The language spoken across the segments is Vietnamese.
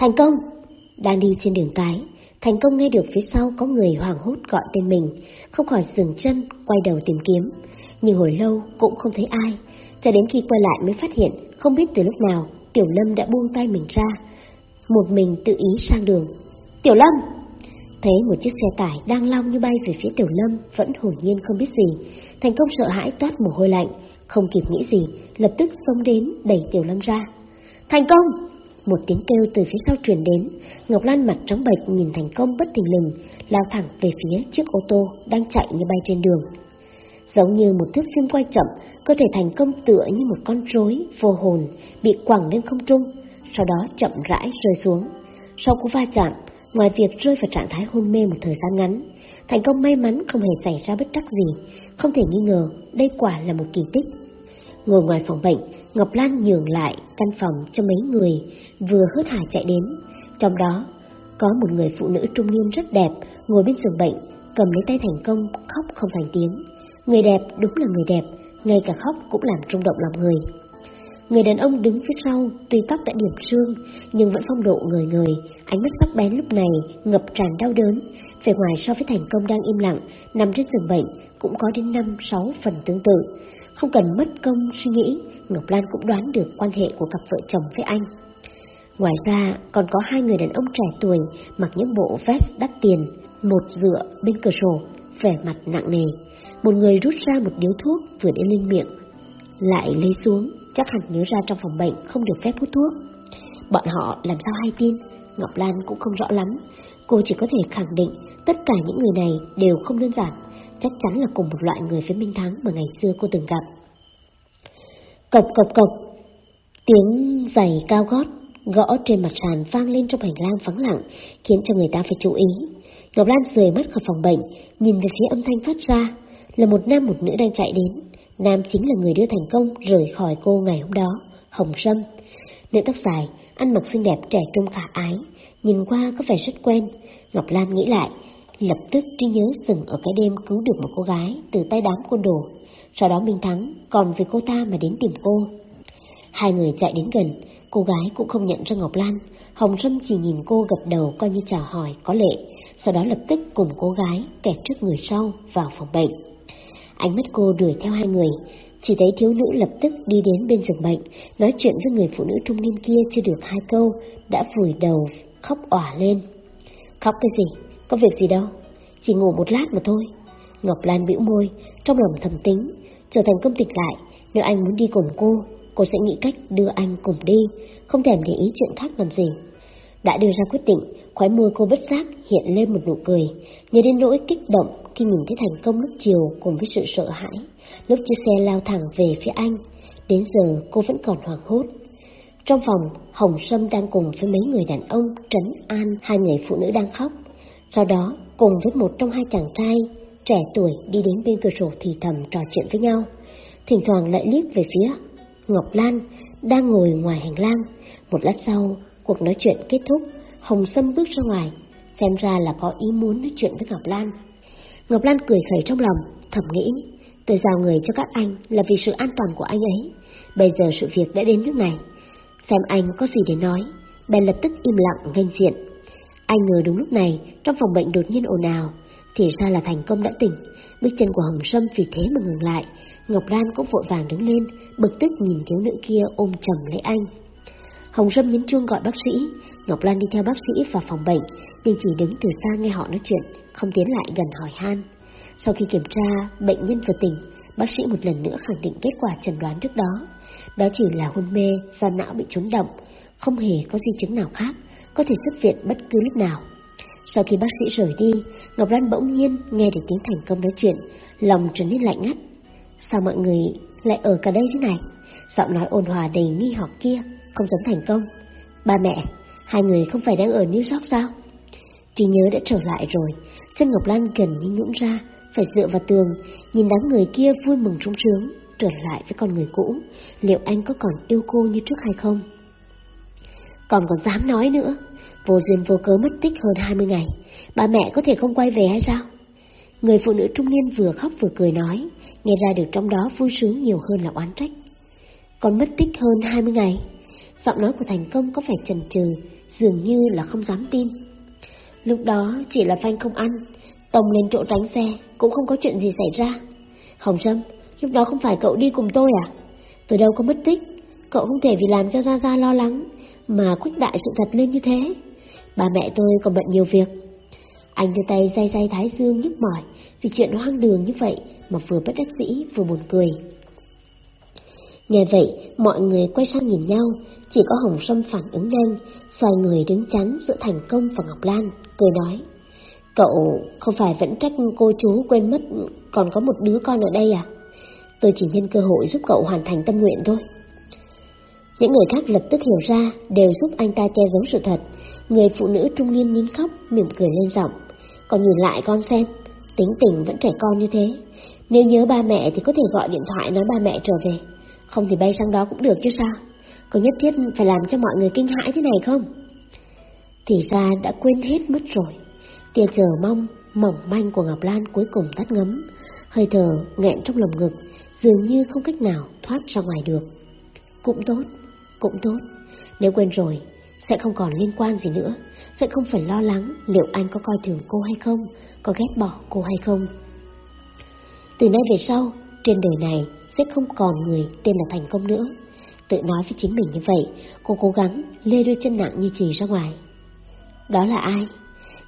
Thành công! Đang đi trên đường cái, thành công nghe được phía sau có người hoảng hốt gọi tên mình, không khỏi dừng chân, quay đầu tìm kiếm. Nhưng hồi lâu cũng không thấy ai, cho đến khi quay lại mới phát hiện, không biết từ lúc nào, Tiểu Lâm đã buông tay mình ra, một mình tự ý sang đường. Tiểu Lâm! Thấy một chiếc xe tải đang lao như bay về phía Tiểu Lâm, vẫn hồn nhiên không biết gì. Thành công sợ hãi toát mồ hôi lạnh, không kịp nghĩ gì, lập tức xông đến đẩy Tiểu Lâm ra. Thành công! Một tiếng kêu từ phía sau truyền đến, Ngọc Lan mặt trắng bệch nhìn thành công bất tình lừng, lao thẳng về phía chiếc ô tô đang chạy như bay trên đường. Giống như một thước phim quay chậm, cơ thể thành công tựa như một con rối vô hồn, bị quẳng lên không trung, sau đó chậm rãi rơi xuống. Sau cú va chạm, ngoài việc rơi vào trạng thái hôn mê một thời gian ngắn, thành công may mắn không hề xảy ra bất trắc gì, không thể nghi ngờ đây quả là một kỳ tích. Ngồi ngoài phòng bệnh, Ngọc Lan nhường lại căn phòng cho mấy người vừa hớt hải chạy đến. Trong đó, có một người phụ nữ trung niên rất đẹp ngồi bên giường bệnh, cầm lấy tay thành công, khóc không thành tiếng. Người đẹp đúng là người đẹp, ngay cả khóc cũng làm rung động lòng người. Người đàn ông đứng phía sau, tuy tóc đã điểm sương, nhưng vẫn phong độ người người, ánh mắt sắc bén lúc này ngập tràn đau đớn. Về ngoài so với thành công đang im lặng, nằm trên giường bệnh, cũng có đến năm sáu phần tương tự. Không cần mất công suy nghĩ, Ngọc Lan cũng đoán được quan hệ của cặp vợ chồng với anh. Ngoài ra, còn có hai người đàn ông trẻ tuổi mặc những bộ vest đắt tiền, một dựa bên cửa sổ, vẻ mặt nặng nề. Một người rút ra một điếu thuốc vừa để lên miệng, lại lấy xuống, chắc hẳn nhớ ra trong phòng bệnh không được phép hút thuốc. Bọn họ làm sao hay tin, Ngọc Lan cũng không rõ lắm. Cô chỉ có thể khẳng định tất cả những người này đều không đơn giản, chắc chắn là cùng một loại người với Minh Thắng mà ngày xưa cô từng gặp. Cộc cộc cộc, tiếng giày cao gót gõ trên mặt sàn vang lên trong hành lang vắng lặng, khiến cho người ta phải chú ý. Ngọc Lan rời mắt khỏi phòng bệnh, nhìn về phía âm thanh phát ra, là một nam một nữ đang chạy đến. Nam chính là người đưa thành công rời khỏi cô ngày hôm đó, Hồng Sâm. Nữ tóc dài, ăn mặc xinh đẹp trẻ trung khả ái, nhìn qua có vẻ rất quen. Ngọc Lan nghĩ lại, lập tức trí nhớ dừng ở cái đêm cứu được một cô gái từ tay đám côn đồ. Sau đó Minh Thắng còn vì cô ta mà đến tìm cô. Hai người chạy đến gần, cô gái cũng không nhận ra Ngọc Lan. Hồng trâm chỉ nhìn cô gật đầu coi như chào hỏi có lệ, sau đó lập tức cùng cô gái kẹt trước người sau vào phòng bệnh. Ánh mắt cô đuổi theo hai người, chỉ thấy thiếu nữ lập tức đi đến bên giường bệnh, nói chuyện với người phụ nữ trung niên kia chưa được hai câu, đã vùi đầu, khóc òa lên. Khóc cái gì? Có việc gì đâu? Chỉ ngủ một lát mà thôi. Ngọc Lan bĩu môi, trong lòng thầm tính, trở thành công tịch lại, nếu anh muốn đi cùng cô, cô sẽ nghĩ cách đưa anh cùng đi, không thèm để ý chuyện khác làm gì. Đã đưa ra quyết định, khóe môi cô bất giác hiện lên một nụ cười, nhớ đến nỗi kích động khi nhìn thấy thành công lúc chiều cùng với sự sợ hãi, lúc chiếc xe lao thẳng về phía anh. Đến giờ cô vẫn còn hoảng hốt. Trong phòng, Hồng Sâm đang cùng với mấy người đàn ông trấn an hai người phụ nữ đang khóc. Sau đó, cùng với một trong hai chàng trai trẻ tuổi đi đến bên cửa sổ thì thầm trò chuyện với nhau. Thỉnh thoảng lại liếc về phía Ngọc Lan đang ngồi ngoài hành lang. Một lát sau, cuộc nói chuyện kết thúc, Hồng Sâm bước ra ngoài, xem ra là có ý muốn nói chuyện với Ngọc Lan. Ngọc Lan cười khẩy trong lòng, thầm nghĩ, tôi giao người cho các anh là vì sự an toàn của anh ấy. Bây giờ sự việc đã đến nước này, xem anh có gì để nói, bèn lập tức im lặng nghênh diện. Ai ngờ đúng lúc này, trong phòng bệnh đột nhiên ồn ào, thì ra là thành công đã tỉnh, bước chân của Hồng Sâm vì thế mà ngừng lại. Ngọc Lan cũng vội vàng đứng lên, bực tức nhìn thiếu nữ kia ôm chầm lấy anh. Hồng Sâm nhấn chuông gọi bác sĩ, Ngọc Lan đi theo bác sĩ vào phòng bệnh, nhưng chỉ đứng từ xa nghe họ nói chuyện, không tiến lại gần hỏi han. Sau khi kiểm tra bệnh nhân vừa tỉnh, bác sĩ một lần nữa khẳng định kết quả chẩn đoán trước đó. Đó chỉ là hôn mê do não bị trúng động, không hề có di chứng nào khác, có thể xuất viện bất cứ lúc nào. Sau khi bác sĩ rời đi, Ngọc Lan bỗng nhiên nghe được tiếng thành công nói chuyện, lòng trở nên lạnh ngắt. Sao mọi người lại ở cả đây thế này? Giọng nói ôn hòa đầy nghi hoặc kia, không giống thành công. Ba mẹ, hai người không phải đang ở New York sao? Trí nhớ đã trở lại rồi, chân Ngọc Lan gần như nhũn ra, phải dựa vào tường, nhìn đám người kia vui mừng trung trướng, trở lại với con người cũ, liệu anh có còn yêu cô như trước hay không? Còn còn dám nói nữa, vô duyên vô cớ mất tích hơn 20 ngày, ba mẹ có thể không quay về hay sao? Người phụ nữ trung niên vừa khóc vừa cười nói, nghe ra được trong đó vui sướng nhiều hơn là oán trách. Còn mất tích hơn 20 ngày, giọng nói của thành công có vẻ chần chừ, dường như là không dám tin. Lúc đó chỉ là phanh không ăn, tông lên chỗ tránh xe, cũng không có chuyện gì xảy ra. Hồng Sâm, lúc đó không phải cậu đi cùng tôi à? Tôi đâu có mất tích, cậu không thể vì làm cho Gia Gia lo lắng, mà khuếch đại sự thật lên như thế. Ba mẹ tôi còn bận nhiều việc. Anh đưa tay day day thái dương nhức mỏi vì chuyện hoang đường như vậy mà vừa bất đắc dĩ vừa buồn cười. Nghe vậy, mọi người quay sang nhìn nhau, chỉ có Hồng Sâm phản ứng nhanh, xoay người đứng chắn giữa Thành Công và Ngọc Lan, cười nói. Cậu không phải vẫn trách cô chú quên mất còn có một đứa con ở đây à? Tôi chỉ nhân cơ hội giúp cậu hoàn thành tâm nguyện thôi. Những người khác lập tức hiểu ra, đều giúp anh ta che giấu sự thật. Người phụ nữ trung niên nín khóc, mỉm cười lên giọng. Còn nhìn lại con xem, tính tình vẫn trẻ con như thế. Nếu nhớ ba mẹ thì có thể gọi điện thoại nói ba mẹ trở về. Không thì bay sang đó cũng được chứ sao? Có nhất thiết phải làm cho mọi người kinh hãi thế này không? Thì ra đã quên hết mất rồi. Tia chờ mong, mỏng manh của Ngọc Lan cuối cùng tắt ngấm. Hơi thở nghẹn trong lồng ngực, dường như không cách nào thoát ra ngoài được. Cũng tốt, cũng tốt. Nếu quên rồi, sẽ không còn liên quan gì nữa. Sẽ không phải lo lắng liệu anh có coi thường cô hay không, có ghét bỏ cô hay không. Từ nay về sau, trên đời này sẽ không còn người tên là thành công nữa. Tự nói với chính mình như vậy, cô cố gắng lê đôi chân nặng như chì ra ngoài. Đó là ai?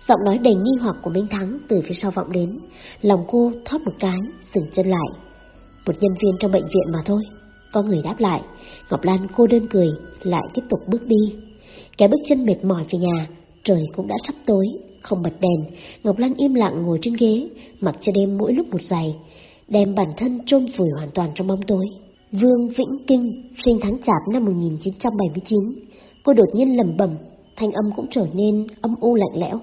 Giọng nói đầy nghi hoặc của Minh Thắng từ phía sau vọng đến, lòng cô thóp một cái, dừng chân lại. Một nhân viên trong bệnh viện mà thôi. Có người đáp lại, Ngọc Lan cô đơn cười, lại tiếp tục bước đi. Cái bước chân mệt mỏi về nhà, trời cũng đã sắp tối, không bật đèn, Ngọc Lan im lặng ngồi trên ghế, mặc cho đêm mỗi lúc một dày, đem bản thân trôn vùi hoàn toàn trong bóng tối. Vương Vĩnh Kinh, sinh tháng chạp năm 1979, cô đột nhiên lầm bẩm, thanh âm cũng trở nên âm u lạnh lẽo.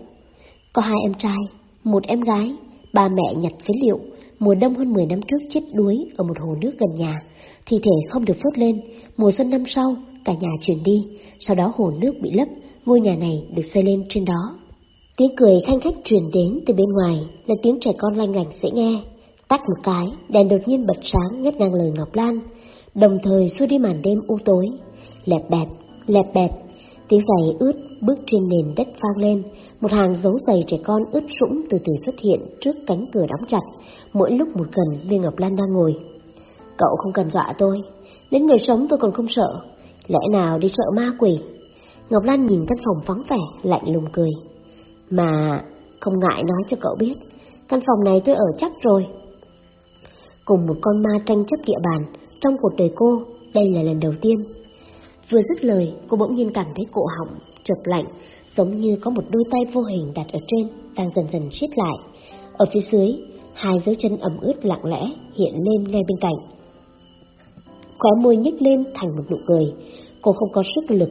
Có hai em trai, một em gái, ba mẹ nhặt phế liệu, mùa đông hơn 10 năm trước chết đuối ở một hồ nước gần nhà, thi thể không được phốt lên, mùa xuân năm sau, cả nhà chuyển đi, sau đó hồ nước bị lấp, ngôi nhà này được xây lên trên đó. Tiếng cười khanh khách truyền đến từ bên ngoài là tiếng trẻ con lanh ngành dễ nghe. Tắt một cái, đèn đột nhiên bật sáng ngắt ngang lời Ngọc Lan, đồng thời xua đi màn đêm u tối. Lẹp bẹp, lẹp bẹp, tiếng giày ướt bước trên nền đất vang lên, một hàng dấu giày trẻ con ướt sũng từ từ xuất hiện trước cánh cửa đóng chặt, mỗi lúc một gần nơi Ngọc Lan đang ngồi. Cậu không cần dọa tôi, đến người sống tôi còn không sợ, lẽ nào đi sợ ma quỷ? Ngọc Lan nhìn căn phòng vắng vẻ, lạnh lùng cười. Mà không ngại nói cho cậu biết, căn phòng này tôi ở chắc rồi. Cùng một con ma tranh chấp địa bàn, trong cuộc đời cô, đây là lần đầu tiên. Vừa dứt lời, cô bỗng nhiên cảm thấy cổ họng chợt lạnh, giống như có một đôi tay vô hình đặt ở trên, đang dần dần siết lại. Ở phía dưới, hai dấu chân ẩm ướt lặng lẽ hiện lên ngay bên cạnh. Khóe môi nhếch lên thành một nụ cười, cô không có sức lực,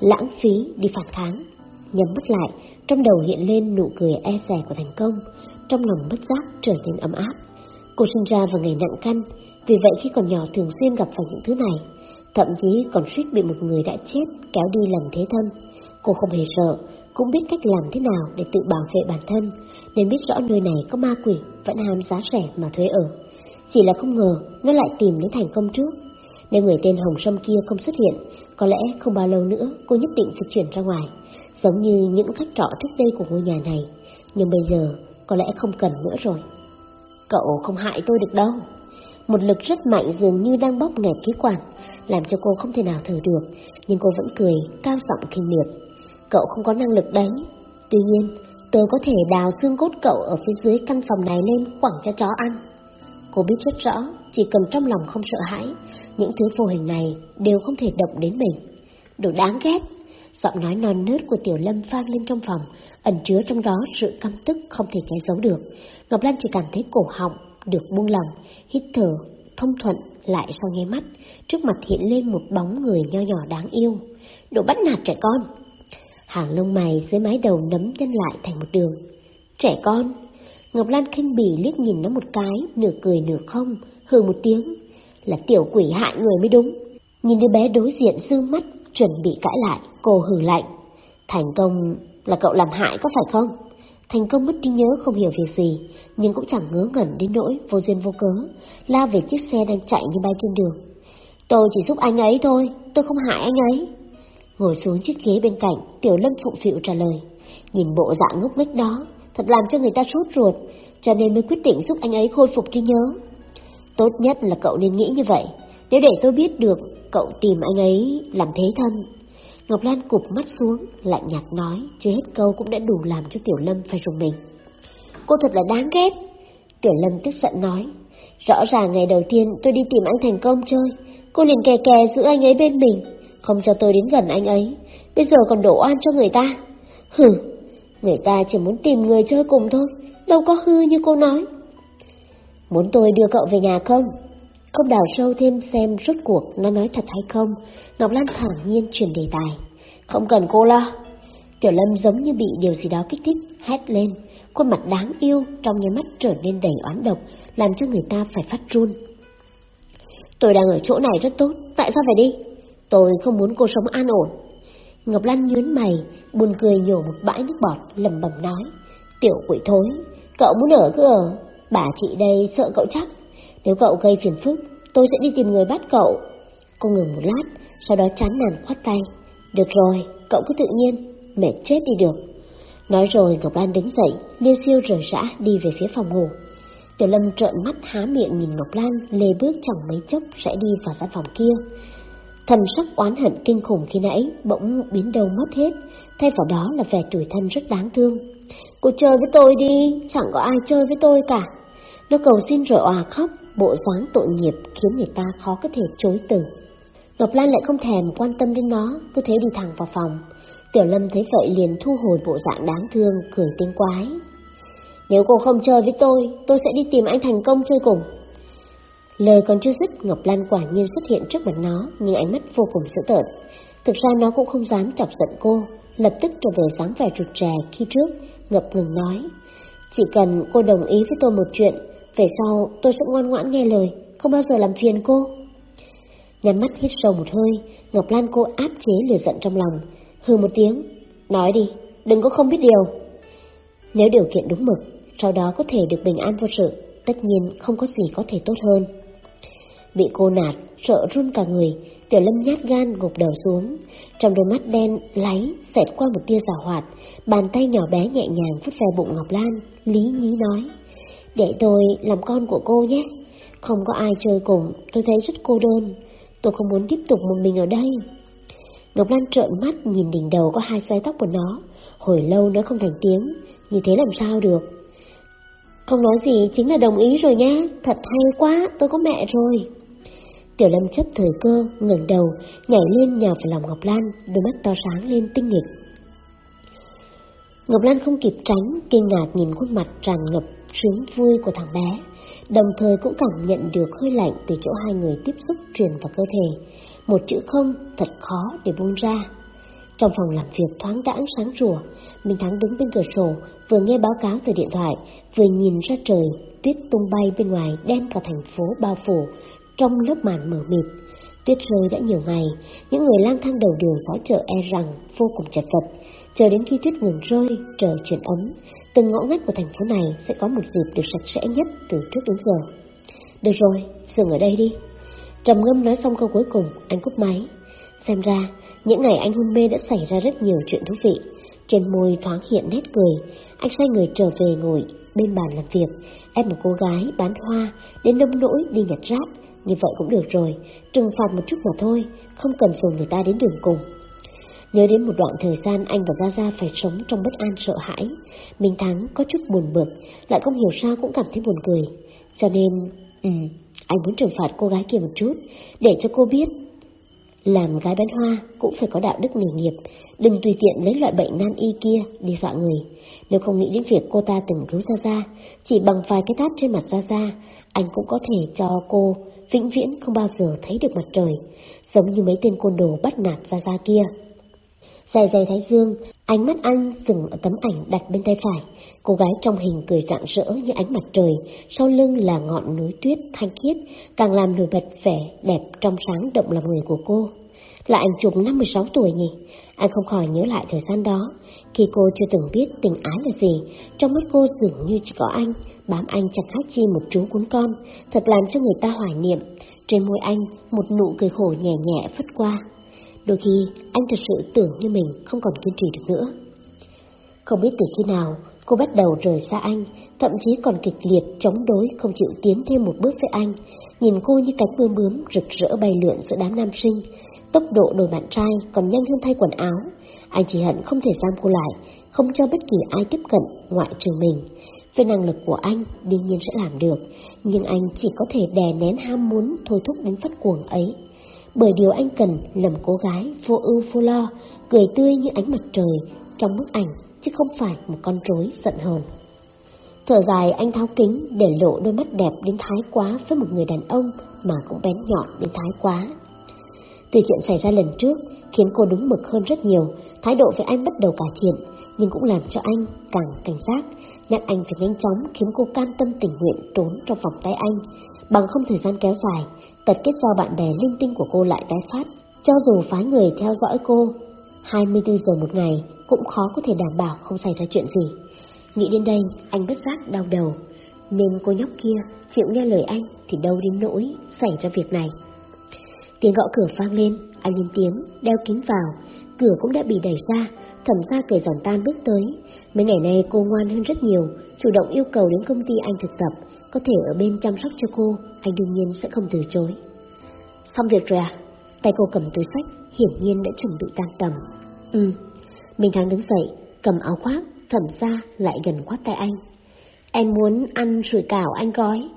lãng phí đi phản kháng. Nhắm mắt lại, trong đầu hiện lên nụ cười e rẻ của thành công, trong lòng bất giác trở nên ấm áp. Cô sinh ra vào ngày nặng căn, vì vậy khi còn nhỏ thường xuyên gặp phải những thứ này, thậm chí còn suýt bị một người đã chết kéo đi làm thế thân. Cô không hề sợ, cũng biết cách làm thế nào để tự bảo vệ bản thân, nên biết rõ nơi này có ma quỷ vẫn ham giá rẻ mà thuê ở. Chỉ là không ngờ nó lại tìm đến thành công trước. Nếu người tên Hồng Sâm kia không xuất hiện, có lẽ không bao lâu nữa cô nhất định sẽ chuyển ra ngoài, giống như những khách trọ trước đây của ngôi nhà này. Nhưng bây giờ có lẽ không cần nữa rồi. Cậu không hại tôi được đâu. Một lực rất mạnh dường như đang bóp nghẹt khí quản, làm cho cô không thể nào thở được, nhưng cô vẫn cười, cao giọng kinh miệt. Cậu không có năng lực đấy. Tuy nhiên, tôi có thể đào xương cốt cậu ở phía dưới căn phòng này lên quẳng cho chó ăn. Cô biết rất rõ, chỉ cần trong lòng không sợ hãi, những thứ vô hình này đều không thể động đến mình. đủ đáng ghét! Giọng nói non nớt của Tiểu Lâm vang lên trong phòng, ẩn chứa trong đó sự căm tức không thể che giấu được. Ngọc Lan chỉ cảm thấy cổ họng được buông lòng, hít thở, thông thuận lại sau nghe mắt, trước mặt hiện lên một bóng người nho nhỏ đáng yêu. Đồ bắt nạt trẻ con! Hàng lông mày dưới mái đầu nấm nhân lại thành một đường. Trẻ con! Ngọc Lan khinh bỉ liếc nhìn nó một cái, nửa cười nửa không, hừ một tiếng. Là tiểu quỷ hại người mới đúng. Nhìn đứa bé đối diện dư mắt, chuẩn bị cãi lại, cô hừ lạnh. Thành công là cậu làm hại có phải không? Thành công mất trí nhớ không hiểu việc gì, nhưng cũng chẳng ngớ ngẩn đến nỗi vô duyên vô cớ, la về chiếc xe đang chạy như bay trên đường. Tôi chỉ giúp anh ấy thôi, tôi không hại anh ấy. Ngồi xuống chiếc ghế bên cạnh, Tiểu Lâm phụng phịu trả lời. Nhìn bộ dạng ngốc nghếch đó, thật làm cho người ta sốt ruột, cho nên mới quyết định giúp anh ấy khôi phục trí nhớ. Tốt nhất là cậu nên nghĩ như vậy, nếu để tôi biết được cậu tìm anh ấy làm thế thân. Ngọc Lan cụp mắt xuống, lạnh nhạt nói, chưa hết câu cũng đã đủ làm cho Tiểu Lâm phải rùng mình. Cô thật là đáng ghét. Tiểu Lâm tức giận nói, rõ ràng ngày đầu tiên tôi đi tìm anh thành công chơi, cô liền kè kè giữ anh ấy bên mình, không cho tôi đến gần anh ấy, bây giờ còn đổ oan cho người ta. Hừ, người ta chỉ muốn tìm người chơi cùng thôi, đâu có hư như cô nói. Muốn tôi đưa cậu về nhà không? Không đào sâu thêm xem rốt cuộc nó nói thật hay không, Ngọc Lan thẳng nhiên chuyển đề tài. Không cần cô lo. Tiểu Lâm giống như bị điều gì đó kích thích, hét lên. Khuôn mặt đáng yêu trong nháy mắt trở nên đầy oán độc, làm cho người ta phải phát run. Tôi đang ở chỗ này rất tốt, tại sao phải đi? Tôi không muốn cô sống an ổn. Ngọc Lan nhướn mày, buồn cười nhổ một bãi nước bọt, lầm bầm nói. Tiểu quỷ thối, cậu muốn ở cứ ở, bà chị đây sợ cậu chắc. Nếu cậu gây phiền phức, tôi sẽ đi tìm người bắt cậu. Cô ngừng một lát, sau đó chán nản khoát tay. Được rồi, cậu cứ tự nhiên, mệt chết đi được. Nói rồi Ngọc Lan đứng dậy, liêu siêu rời rã đi về phía phòng ngủ. Tiểu Lâm trợn mắt há miệng nhìn Ngọc Lan, lê bước chẳng mấy chốc sẽ đi vào gian phòng kia. Thần sắc oán hận kinh khủng khi nãy bỗng biến đâu mất hết, thay vào đó là vẻ tuổi thân rất đáng thương. Cô chơi với tôi đi, chẳng có ai chơi với tôi cả. Nó cầu xin rồi òa khóc, bộ dáng tội nghiệp khiến người ta khó có thể chối từ. Ngọc Lan lại không thèm quan tâm đến nó, cứ thế đi thẳng vào phòng. Tiểu Lâm thấy vậy liền thu hồi bộ dạng đáng thương, cười tinh quái. Nếu cô không chơi với tôi, tôi sẽ đi tìm anh thành công chơi cùng. Lời còn chưa dứt, Ngọc Lan quả nhiên xuất hiện trước mặt nó, nhưng ánh mắt vô cùng dữ tợn. Thực ra nó cũng không dám chọc giận cô, lập tức trở về dáng vẻ rụt rè khi trước, ngập ngừng nói. Chỉ cần cô đồng ý với tôi một chuyện, về sau tôi sẽ ngoan ngoãn nghe lời, không bao giờ làm phiền cô. Nhắm mắt hít sâu một hơi, Ngọc Lan cô áp chế lửa giận trong lòng, hừ một tiếng, nói đi, đừng có không biết điều. Nếu điều kiện đúng mực, sau đó có thể được bình an vô sự, tất nhiên không có gì có thể tốt hơn. Bị cô nạt, sợ run cả người, tiểu lâm nhát gan gục đầu xuống, trong đôi mắt đen láy xẹt qua một tia giả hoạt, bàn tay nhỏ bé nhẹ nhàng vuốt ve bụng Ngọc Lan, lý nhí nói. Để tôi làm con của cô nhé. Không có ai chơi cùng, tôi thấy rất cô đơn. Tôi không muốn tiếp tục một mình ở đây. Ngọc Lan trợn mắt nhìn đỉnh đầu có hai xoay tóc của nó. Hồi lâu nó không thành tiếng, như thế làm sao được. Không nói gì chính là đồng ý rồi nhé, thật hay quá, tôi có mẹ rồi. Tiểu Lâm chấp thời cơ, ngẩng đầu, nhảy lên nhào vào lòng Ngọc Lan, đôi mắt to sáng lên tinh nghịch. Ngọc Lan không kịp tránh, kinh ngạc nhìn khuôn mặt tràn ngập sướng vui của thằng bé, đồng thời cũng cảm nhận được hơi lạnh từ chỗ hai người tiếp xúc truyền vào cơ thể. Một chữ không thật khó để buông ra. Trong phòng làm việc thoáng đãng sáng rùa, Minh Thắng đứng bên cửa sổ, vừa nghe báo cáo từ điện thoại, vừa nhìn ra trời, tuyết tung bay bên ngoài đem cả thành phố bao phủ, trong lớp màn mờ mịt. Tuyết rơi đã nhiều ngày, những người lang thang đầu đường xó chợ e rằng vô cùng chật vật, chờ đến khi tuyết ngừng rơi, trời chuyển ấm, từng ngõ ngách của thành phố này sẽ có một dịp được sạch sẽ nhất từ trước đến giờ. Được rồi, dừng ở đây đi. Trầm ngâm nói xong câu cuối cùng, anh cúp máy. Xem ra, những ngày anh hôn mê đã xảy ra rất nhiều chuyện thú vị. Trên môi thoáng hiện nét cười, anh xoay người trở về ngồi bên bàn làm việc. Em một cô gái bán hoa, đến nông nỗi đi nhặt rác, như vậy cũng được rồi, trừng phạt một chút mà thôi, không cần dùng người ta đến đường cùng. Nhớ đến một đoạn thời gian anh và Gia Gia phải sống trong bất an sợ hãi, Minh Thắng có chút buồn bực, lại không hiểu sao cũng cảm thấy buồn cười. Cho nên, ừ, anh muốn trừng phạt cô gái kia một chút, để cho cô biết làm gái bán hoa cũng phải có đạo đức nghề nghiệp, đừng tùy tiện lấy loại bệnh nan y kia đi dọa người. Nếu không nghĩ đến việc cô ta từng cứu Gia Gia, chỉ bằng vài cái tát trên mặt Gia Gia, anh cũng có thể cho cô vĩnh viễn không bao giờ thấy được mặt trời, giống như mấy tên côn đồ bắt nạt ra ra kia. Dài dài thái dương, ánh mắt anh dừng ở tấm ảnh đặt bên tay phải. Cô gái trong hình cười rạng rỡ như ánh mặt trời, sau lưng là ngọn núi tuyết thanh khiết, càng làm nổi bật vẻ đẹp trong sáng động lòng người của cô. Là anh chụp năm 16 tuổi nhỉ? Anh không khỏi nhớ lại thời gian đó, khi cô chưa từng biết tình ái là gì, trong mắt cô dường như chỉ có anh, bám anh chẳng khác chi một chú cuốn con, thật làm cho người ta hoài niệm. Trên môi anh, một nụ cười khổ nhẹ nhẹ phất qua. Đôi khi anh thật sự tưởng như mình không còn kiên trì được nữa. Không biết từ khi nào cô bắt đầu rời xa anh, thậm chí còn kịch liệt chống đối không chịu tiến thêm một bước với anh. Nhìn cô như cánh bướm bướm rực rỡ bay lượn giữa đám nam sinh, tốc độ đổi bạn trai còn nhanh hơn thay quần áo. Anh chỉ hận không thể giam cô lại, không cho bất kỳ ai tiếp cận ngoại trừ mình. Về năng lực của anh, đương nhiên sẽ làm được, nhưng anh chỉ có thể đè nén ham muốn thôi thúc đến phát cuồng ấy. Bởi điều anh cần là một cô gái vô ưu vô lo, cười tươi như ánh mặt trời trong bức ảnh, chứ không phải một con rối giận hờn. Thở dài anh tháo kính để lộ đôi mắt đẹp đến thái quá với một người đàn ông mà cũng bén nhọn đến thái quá. Tuy chuyện xảy ra lần trước khiến cô đúng mực hơn rất nhiều, thái độ với anh bắt đầu cải thiện, nhưng cũng làm cho anh càng cảnh giác, nhắc anh phải nhanh chóng khiến cô cam tâm tình nguyện trốn trong vòng tay anh. Bằng không thời gian kéo dài, tật kết giao bạn bè linh tinh của cô lại tái phát. Cho dù phái người theo dõi cô 24 giờ một ngày cũng khó có thể đảm bảo không xảy ra chuyện gì. Nghĩ đến đây, anh bất giác đau đầu. Nên cô nhóc kia chịu nghe lời anh thì đâu đến nỗi xảy ra việc này. Tiếng gõ cửa vang lên, anh im tiếng, đeo kính vào. Cửa cũng đã bị đẩy ra, thẩm ra cười giòn tan bước tới. Mấy ngày nay cô ngoan hơn rất nhiều, chủ động yêu cầu đến công ty anh thực tập, có thể ở bên chăm sóc cho cô, anh đương nhiên sẽ không từ chối. Xong việc rồi à? Tay cô cầm túi sách, hiển nhiên đã chuẩn bị tan tầm. Ừ, Minh Thắng đứng dậy, cầm áo khoác, thẩm ra lại gần quát tay anh. Em muốn ăn sủi cảo anh gói.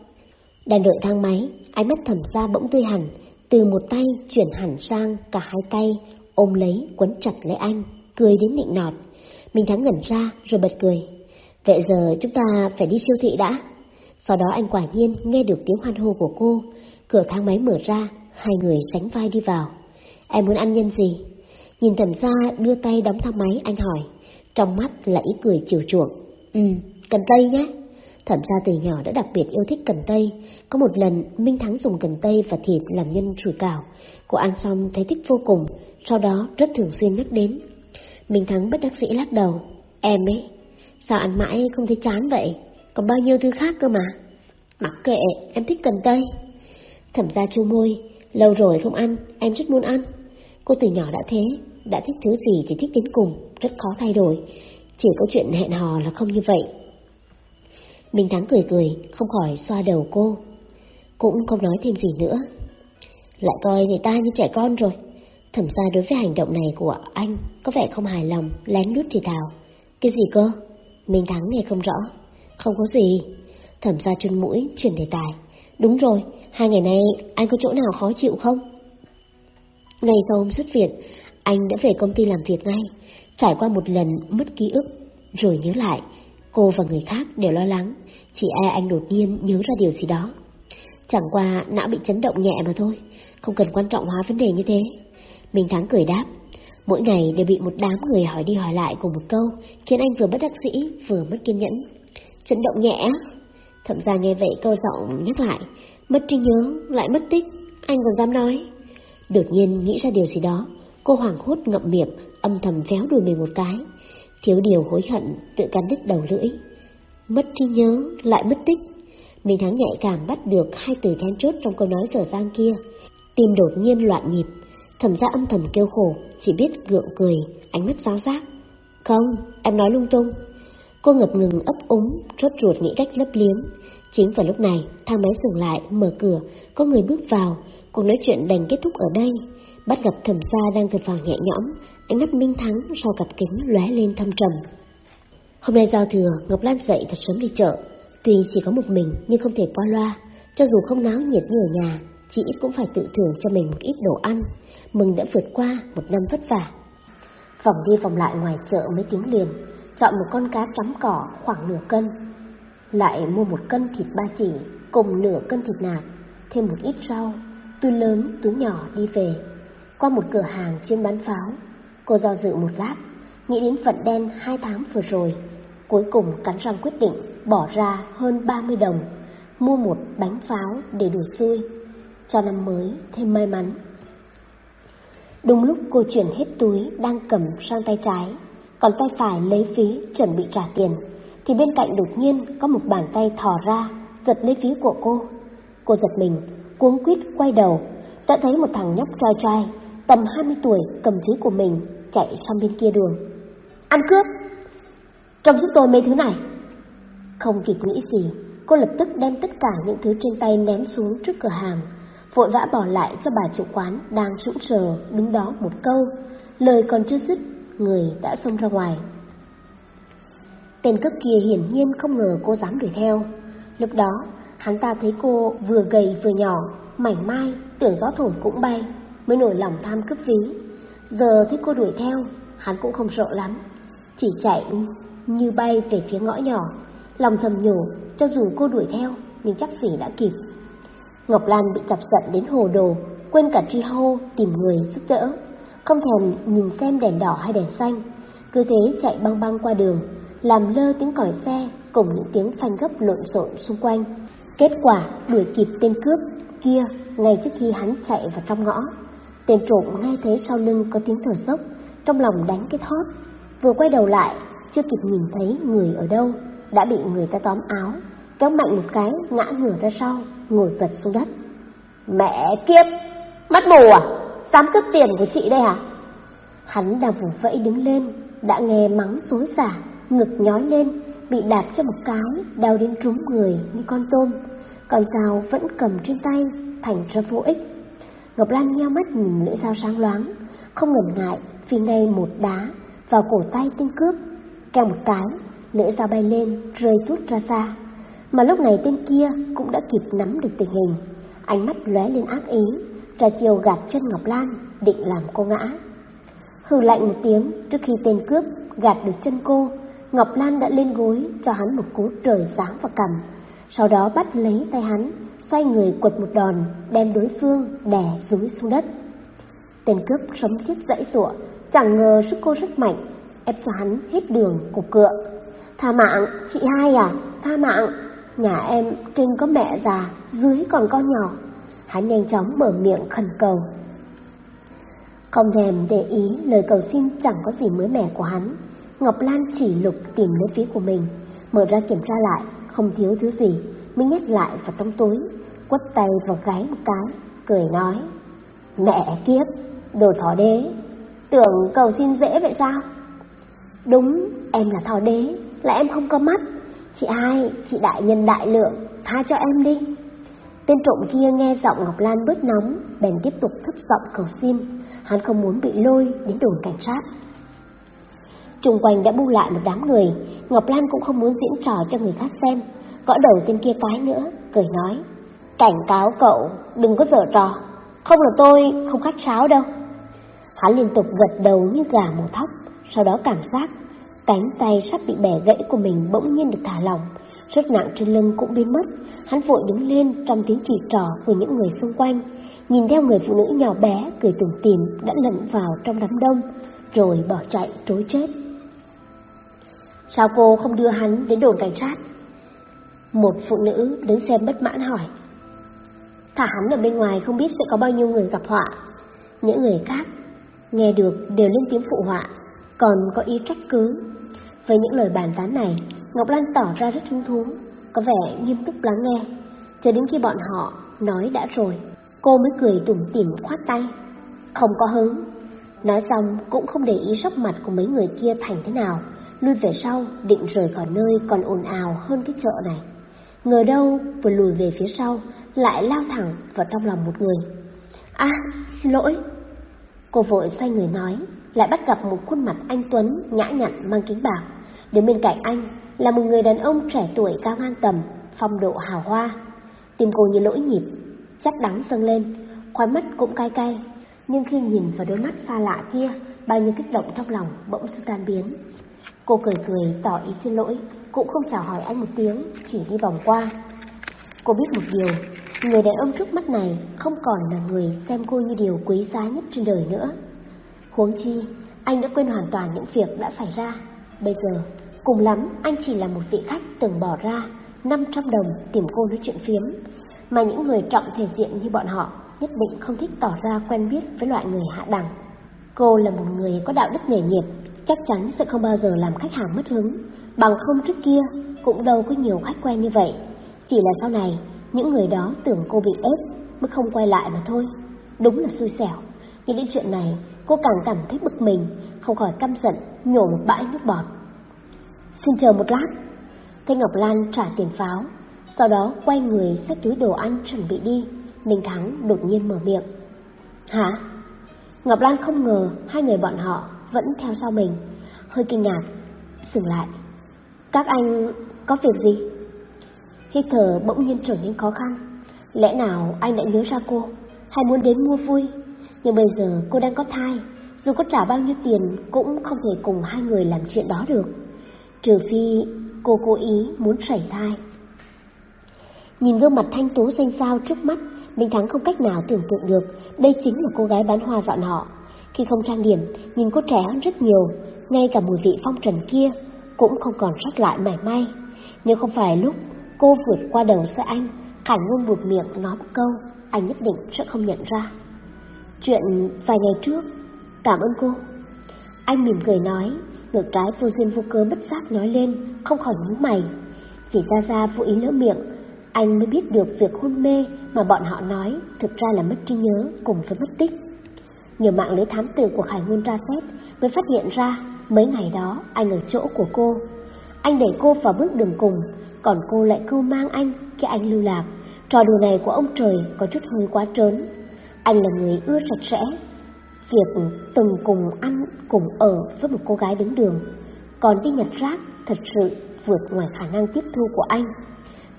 Đang đợi thang máy, ánh mắt thẩm ra bỗng tươi hẳn, từ một tay chuyển hẳn sang cả hai tay, ôm lấy, quấn chặt lấy anh, cười đến nịnh nọt. Minh Thắng ngẩn ra rồi bật cười. Vậy giờ chúng ta phải đi siêu thị đã. Sau đó anh quả nhiên nghe được tiếng hoan hô của cô. Cửa thang máy mở ra, hai người sánh vai đi vào. Em muốn ăn nhân gì? Nhìn thẩm ra đưa tay đóng thang máy, anh hỏi. Trong mắt là ý cười chiều chuộng. Ừ, cần tây nhé. Thẩm ra từ nhỏ đã đặc biệt yêu thích cần tây. Có một lần Minh Thắng dùng cần tây và thịt làm nhân sủi cảo. Cô ăn xong thấy thích vô cùng, sau đó rất thường xuyên nhắc đến. Minh Thắng bất đắc sĩ lắc đầu. Em ấy, sao ăn mãi không thấy chán vậy? Còn bao nhiêu thứ khác cơ mà. Mặc kệ, em thích cần tây. Thẩm ra chu môi, lâu rồi không ăn, em rất muốn ăn. Cô từ nhỏ đã thế, đã thích thứ gì thì thích đến cùng, rất khó thay đổi. Chỉ có chuyện hẹn hò là không như vậy. Minh Thắng cười cười, không khỏi xoa đầu cô. Cũng không nói thêm gì nữa. Lại coi người ta như trẻ con rồi. Thẩm ra đối với hành động này của anh có vẻ không hài lòng, lén lút thì thào. Cái gì cơ? Minh Thắng nghe không rõ. Không có gì. Thẩm ra chân mũi, chuyển đề tài. Đúng rồi, hai ngày nay anh có chỗ nào khó chịu không? Ngày sau hôm xuất viện, anh đã về công ty làm việc ngay, trải qua một lần mất ký ức, rồi nhớ lại, cô và người khác đều lo lắng, chỉ e anh đột nhiên nhớ ra điều gì đó. Chẳng qua não bị chấn động nhẹ mà thôi, không cần quan trọng hóa vấn đề như thế. mình Thắng cười đáp, mỗi ngày đều bị một đám người hỏi đi hỏi lại cùng một câu, khiến anh vừa bất đắc dĩ vừa mất kiên nhẫn. Chấn động nhẹ Thậm ra nghe vậy câu giọng nhắc lại, mất trí nhớ, lại mất tích, anh còn dám nói. Đột nhiên nghĩ ra điều gì đó, cô hoảng hốt ngậm miệng, âm thầm véo đùi mình một cái. Thiếu điều hối hận, tự cắn đứt đầu lưỡi. Mất trí nhớ, lại mất tích. Mình thắng nhạy cảm bắt được hai từ then chốt trong câu nói dở dang kia. Tim đột nhiên loạn nhịp, thầm ra âm thầm kêu khổ, chỉ biết gượng cười, ánh mắt giáo giác. Không, em nói lung tung. Cô ngập ngừng ấp úng, rốt ruột nghĩ cách lấp liếm. Chính vào lúc này, thang máy dừng lại, mở cửa, có người bước vào, cuộc nói chuyện đành kết thúc ở đây. Bắt gặp thẩm gia đang thở vào nhẹ nhõm, ánh mắt minh thắng sau cặp kính lóe lên thâm trầm. Hôm nay giao thừa, Ngọc Lan dậy thật sớm đi chợ. Tuy chỉ có một mình nhưng không thể qua loa, cho dù không náo nhiệt như ở nhà, chị ít cũng phải tự thưởng cho mình một ít đồ ăn, mừng đã vượt qua một năm vất vả. Vòng đi vòng lại ngoài chợ mấy tiếng liền, chọn một con cá trắm cỏ khoảng nửa cân, lại mua một cân thịt ba chỉ cùng nửa cân thịt nạc, thêm một ít rau, túi lớn, túi nhỏ đi về. Qua một cửa hàng chuyên bán pháo, cô do dự một lát, nghĩ đến phận đen hai tháng vừa rồi, cuối cùng cắn răng quyết định bỏ ra hơn 30 đồng, mua một bánh pháo để đuổi xuôi, cho năm mới thêm may mắn. Đúng lúc cô chuyển hết túi đang cầm sang tay trái, còn tay phải lấy phí chuẩn bị trả tiền, thì bên cạnh đột nhiên có một bàn tay thò ra, giật lấy phía của cô. Cô giật mình, cuống quýt quay đầu, đã thấy một thằng nhóc trai trai, tầm 20 tuổi cầm ví của mình chạy sang bên kia đường. Ăn cướp! Trông giúp tôi mấy thứ này. Không kịp nghĩ gì, cô lập tức đem tất cả những thứ trên tay ném xuống trước cửa hàng, vội vã bỏ lại cho bà chủ quán đang sững sờ đứng đó một câu, lời còn chưa dứt, người đã xông ra ngoài. Tên cướp kia hiển nhiên không ngờ cô dám đuổi theo. Lúc đó, hắn ta thấy cô vừa gầy vừa nhỏ, mảnh mai, tưởng gió thổi cũng bay, mới nổi lòng tham cướp ví. Giờ thấy cô đuổi theo, hắn cũng không sợ lắm, chỉ chạy như bay về phía ngõ nhỏ, lòng thầm nhủ, cho dù cô đuổi theo, nhưng chắc gì đã kịp. Ngọc Lan bị chọc giận đến hồ đồ, quên cả tri hô tìm người giúp đỡ, không thèm nhìn xem đèn đỏ hay đèn xanh, cứ thế chạy băng băng qua đường, làm lơ tiếng còi xe cùng những tiếng phanh gấp lộn xộn xung quanh. Kết quả đuổi kịp tên cướp kia ngay trước khi hắn chạy vào trong ngõ. Tên trộm nghe thấy sau lưng có tiếng thở dốc, trong lòng đánh cái thót. Vừa quay đầu lại, chưa kịp nhìn thấy người ở đâu, đã bị người ta tóm áo, kéo mạnh một cái, ngã ngửa ra sau, ngồi vật xuống đất. Mẹ kiếp! Mắt mù à? Dám cướp tiền của chị đây hả? Hắn đang vùng vẫy đứng lên, đã nghe mắng xối xả, ngực nhói lên, bị đạp cho một cái, đau đến trúng người như con tôm. Còn dao vẫn cầm trên tay, thành ra vô ích. Ngọc Lan nheo mắt nhìn lưỡi dao sáng loáng, không ngần ngại phi ngay một đá vào cổ tay tên cướp. Kèo một cái, lưỡi dao bay lên, rơi tuốt ra xa. Mà lúc này tên kia cũng đã kịp nắm được tình hình. Ánh mắt lóe lên ác ý, ra chiều gạt chân Ngọc Lan, định làm cô ngã. Hừ lạnh một tiếng trước khi tên cướp gạt được chân cô, Ngọc Lan đã lên gối cho hắn một cú trời giáng vào cằm, sau đó bắt lấy tay hắn, xoay người quật một đòn, đem đối phương đè rúi xuống đất. Tên cướp sống chết dãy rụa, chẳng ngờ sức cô rất mạnh, ép cho hắn hết đường cục cựa. Tha mạng, chị hai à, tha mạng, nhà em trên có mẹ già, dưới còn con nhỏ. Hắn nhanh chóng mở miệng khẩn cầu. Không thèm để ý lời cầu xin chẳng có gì mới mẻ của hắn, Ngọc Lan chỉ lục tìm lấy ví của mình, mở ra kiểm tra lại, không thiếu thứ gì, mới nhét lại vào trong túi, quất tay vào gáy một cái, cười nói. Mẹ kiếp, đồ thỏ đế, tưởng cầu xin dễ vậy sao? Đúng, em là thỏ đế, là em không có mắt. Chị hai, chị đại nhân đại lượng, tha cho em đi. Tên trộm kia nghe giọng Ngọc Lan bớt nóng, bèn tiếp tục thấp giọng cầu xin. Hắn không muốn bị lôi đến đồn cảnh sát. Trung quanh đã bu lại một đám người, Ngọc Lan cũng không muốn diễn trò cho người khác xem, gõ đầu tên kia cái nữa, cười nói. Cảnh cáo cậu, đừng có dở trò, không là tôi không khách sáo đâu. Hắn liên tục gật đầu như gà mổ thóc, sau đó cảm giác cánh tay sắp bị bẻ gãy của mình bỗng nhiên được thả lỏng, rất nặng trên lưng cũng biến mất. Hắn vội đứng lên trong tiếng chỉ trò của những người xung quanh, nhìn theo người phụ nữ nhỏ bé cười tủm tỉm đã lẫn vào trong đám đông, rồi bỏ chạy trối chết. Sao cô không đưa hắn đến đồn cảnh sát? Một phụ nữ đứng xem bất mãn hỏi. Thả hắn ở bên ngoài không biết sẽ có bao nhiêu người gặp họa. Những người khác nghe được đều lên tiếng phụ họa, còn có ý trách cứ. Với những lời bàn tán này, Ngọc Lan tỏ ra rất hứng thú, có vẻ nghiêm túc lắng nghe. Cho đến khi bọn họ nói đã rồi, cô mới cười tủm tỉm khoát tay. Không có hứng. Nói xong cũng không để ý sóc mặt của mấy người kia thành thế nào, lui về sau định rời khỏi nơi còn ồn ào hơn cái chợ này. Ngờ đâu vừa lùi về phía sau lại lao thẳng vào trong lòng một người. À, xin lỗi. Cô vội xoay người nói, lại bắt gặp một khuôn mặt anh Tuấn nhã nhặn mang kính bạc. đứng bên cạnh anh là một người đàn ông trẻ tuổi cao ngang tầm, phong độ hào hoa. Tim cô như lỗi nhịp, chắc đắng dâng lên, khóe mắt cũng cay cay. Nhưng khi nhìn vào đôi mắt xa lạ kia, bao nhiêu kích động trong lòng bỗng sự tan biến. Cô cười cười tỏ ý xin lỗi, cũng không chào hỏi anh một tiếng, chỉ đi vòng qua. Cô biết một điều, người đàn ông trước mắt này không còn là người xem cô như điều quý giá nhất trên đời nữa. Huống chi, anh đã quên hoàn toàn những việc đã xảy ra. Bây giờ, cùng lắm anh chỉ là một vị khách từng bỏ ra 500 đồng tìm cô nói chuyện phiếm, mà những người trọng thể diện như bọn họ nhất định không thích tỏ ra quen biết với loại người hạ đẳng. Cô là một người có đạo đức nghề nghiệp, chắc chắn sẽ không bao giờ làm khách hàng mất hứng, bằng không trước kia cũng đâu có nhiều khách quen như vậy. Chỉ là sau này, những người đó tưởng cô bị ép mới không quay lại mà thôi. Đúng là xui xẻo, Nghĩ đến chuyện này, cô càng cảm thấy bực mình, không khỏi căm giận, nhổ một bãi nước bọt. Xin chờ một lát. Thế Ngọc Lan trả tiền pháo, sau đó quay người xách túi đồ ăn chuẩn bị đi. Minh Thắng đột nhiên mở miệng. Hả? Ngọc Lan không ngờ hai người bọn họ vẫn theo sau mình, hơi kinh ngạc, dừng lại. Các anh có việc gì? Hít thở bỗng nhiên trở nên khó khăn. Lẽ nào anh đã nhớ ra cô, hay muốn đến mua vui? Nhưng bây giờ cô đang có thai, dù có trả bao nhiêu tiền cũng không thể cùng hai người làm chuyện đó được. Trừ phi cô cố ý muốn sảy thai. Nhìn gương mặt thanh tú xanh xao trước mắt, Minh Thắng không cách nào tưởng tượng được đây chính là cô gái bán hoa dọn họ. Khi không trang điểm, nhìn cô trẻ hơn rất nhiều, ngay cả mùi vị phong trần kia cũng không còn sót lại mảy may. Nếu không phải lúc cô vượt qua đầu xe anh, Khải ngôn buộc miệng nói một câu, anh nhất định sẽ không nhận ra. Chuyện vài ngày trước, cảm ơn cô. Anh mỉm cười nói, ngược trái vô duyên vô cớ bất giác nói lên, không khỏi nhíu mày. Vì ra ra vô ý lỡ miệng, anh mới biết được việc hôn mê mà bọn họ nói thực ra là mất trí nhớ cùng với mất tích. Nhờ mạng lưới thám tử của Khải Nguyên ra xét mới phát hiện ra mấy ngày đó anh ở chỗ của cô. Anh đẩy cô vào bước đường cùng, còn cô lại cưu mang anh khi anh lưu lạc. Trò đùa này của ông trời có chút hơi quá trớn. Anh là người ưa sạch sẽ. Việc từng cùng ăn, cùng ở với một cô gái đứng đường, còn đi nhặt rác thật sự vượt ngoài khả năng tiếp thu của anh.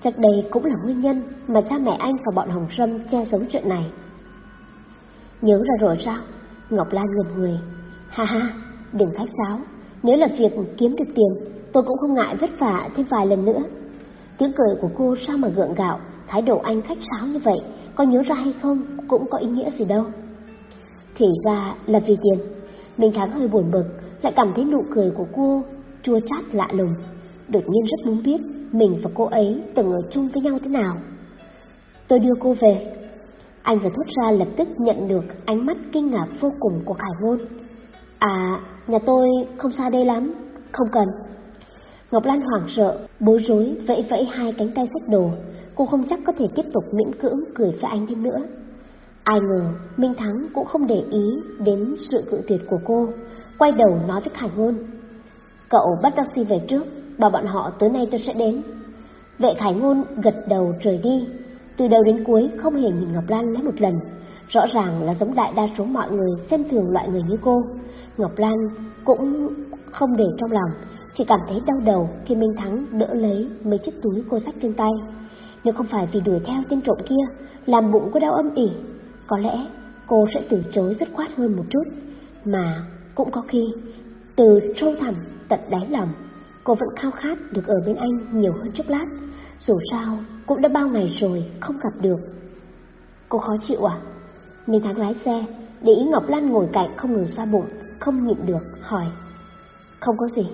Chắc đây cũng là nguyên nhân mà cha mẹ anh và bọn Hồng Sâm che giấu chuyện này. Nhớ ra rồi sao? Ngọc Lan ngừng người. Ha ha, đừng khách sáo. Nếu là việc kiếm được tiền, tôi cũng không ngại vất vả thêm vài lần nữa. Tiếng cười của cô sao mà gượng gạo, thái độ anh khách sáo như vậy, có nhớ ra hay không cũng có ý nghĩa gì đâu. Thì ra là vì tiền. Minh Thắng hơi buồn bực, lại cảm thấy nụ cười của cô chua chát lạ lùng. Đột nhiên rất muốn biết mình và cô ấy từng ở chung với nhau thế nào. Tôi đưa cô về. Anh vừa thốt ra lập tức nhận được ánh mắt kinh ngạc vô cùng của Khải Ngôn. À, nhà tôi không xa đây lắm, không cần. Ngọc Lan hoảng sợ, bối rối, vẫy vẫy hai cánh tay sách đồ. Cô không chắc có thể tiếp tục miễn cưỡng cười với anh thêm nữa. Ai ngờ, Minh Thắng cũng không để ý đến sự cự tuyệt của cô, quay đầu nói với Khải Ngôn. Cậu bắt taxi về trước, bảo bọn họ tối nay tôi sẽ đến. Vệ Khải Ngôn gật đầu rời đi, từ đầu đến cuối không hề nhìn Ngọc Lan lấy một lần. Rõ ràng là giống đại đa số mọi người xem thường loại người như cô. Ngọc Lan cũng không để trong lòng, chỉ cảm thấy đau đầu khi Minh Thắng đỡ lấy mấy chiếc túi cô sách trên tay. Nếu không phải vì đuổi theo tên trộm kia, làm bụng cô đau âm ỉ, có lẽ cô sẽ từ chối rất khoát hơn một chút. Mà cũng có khi, từ sâu thẳm tận đáy lòng, cô vẫn khao khát được ở bên anh nhiều hơn chốc lát. Dù sao, cũng đã bao ngày rồi không gặp được. Cô khó chịu à? Minh Thắng lái xe, để ý Ngọc Lan ngồi cạnh không ngừng xoa bụng, không nhịn được, hỏi. Không có gì.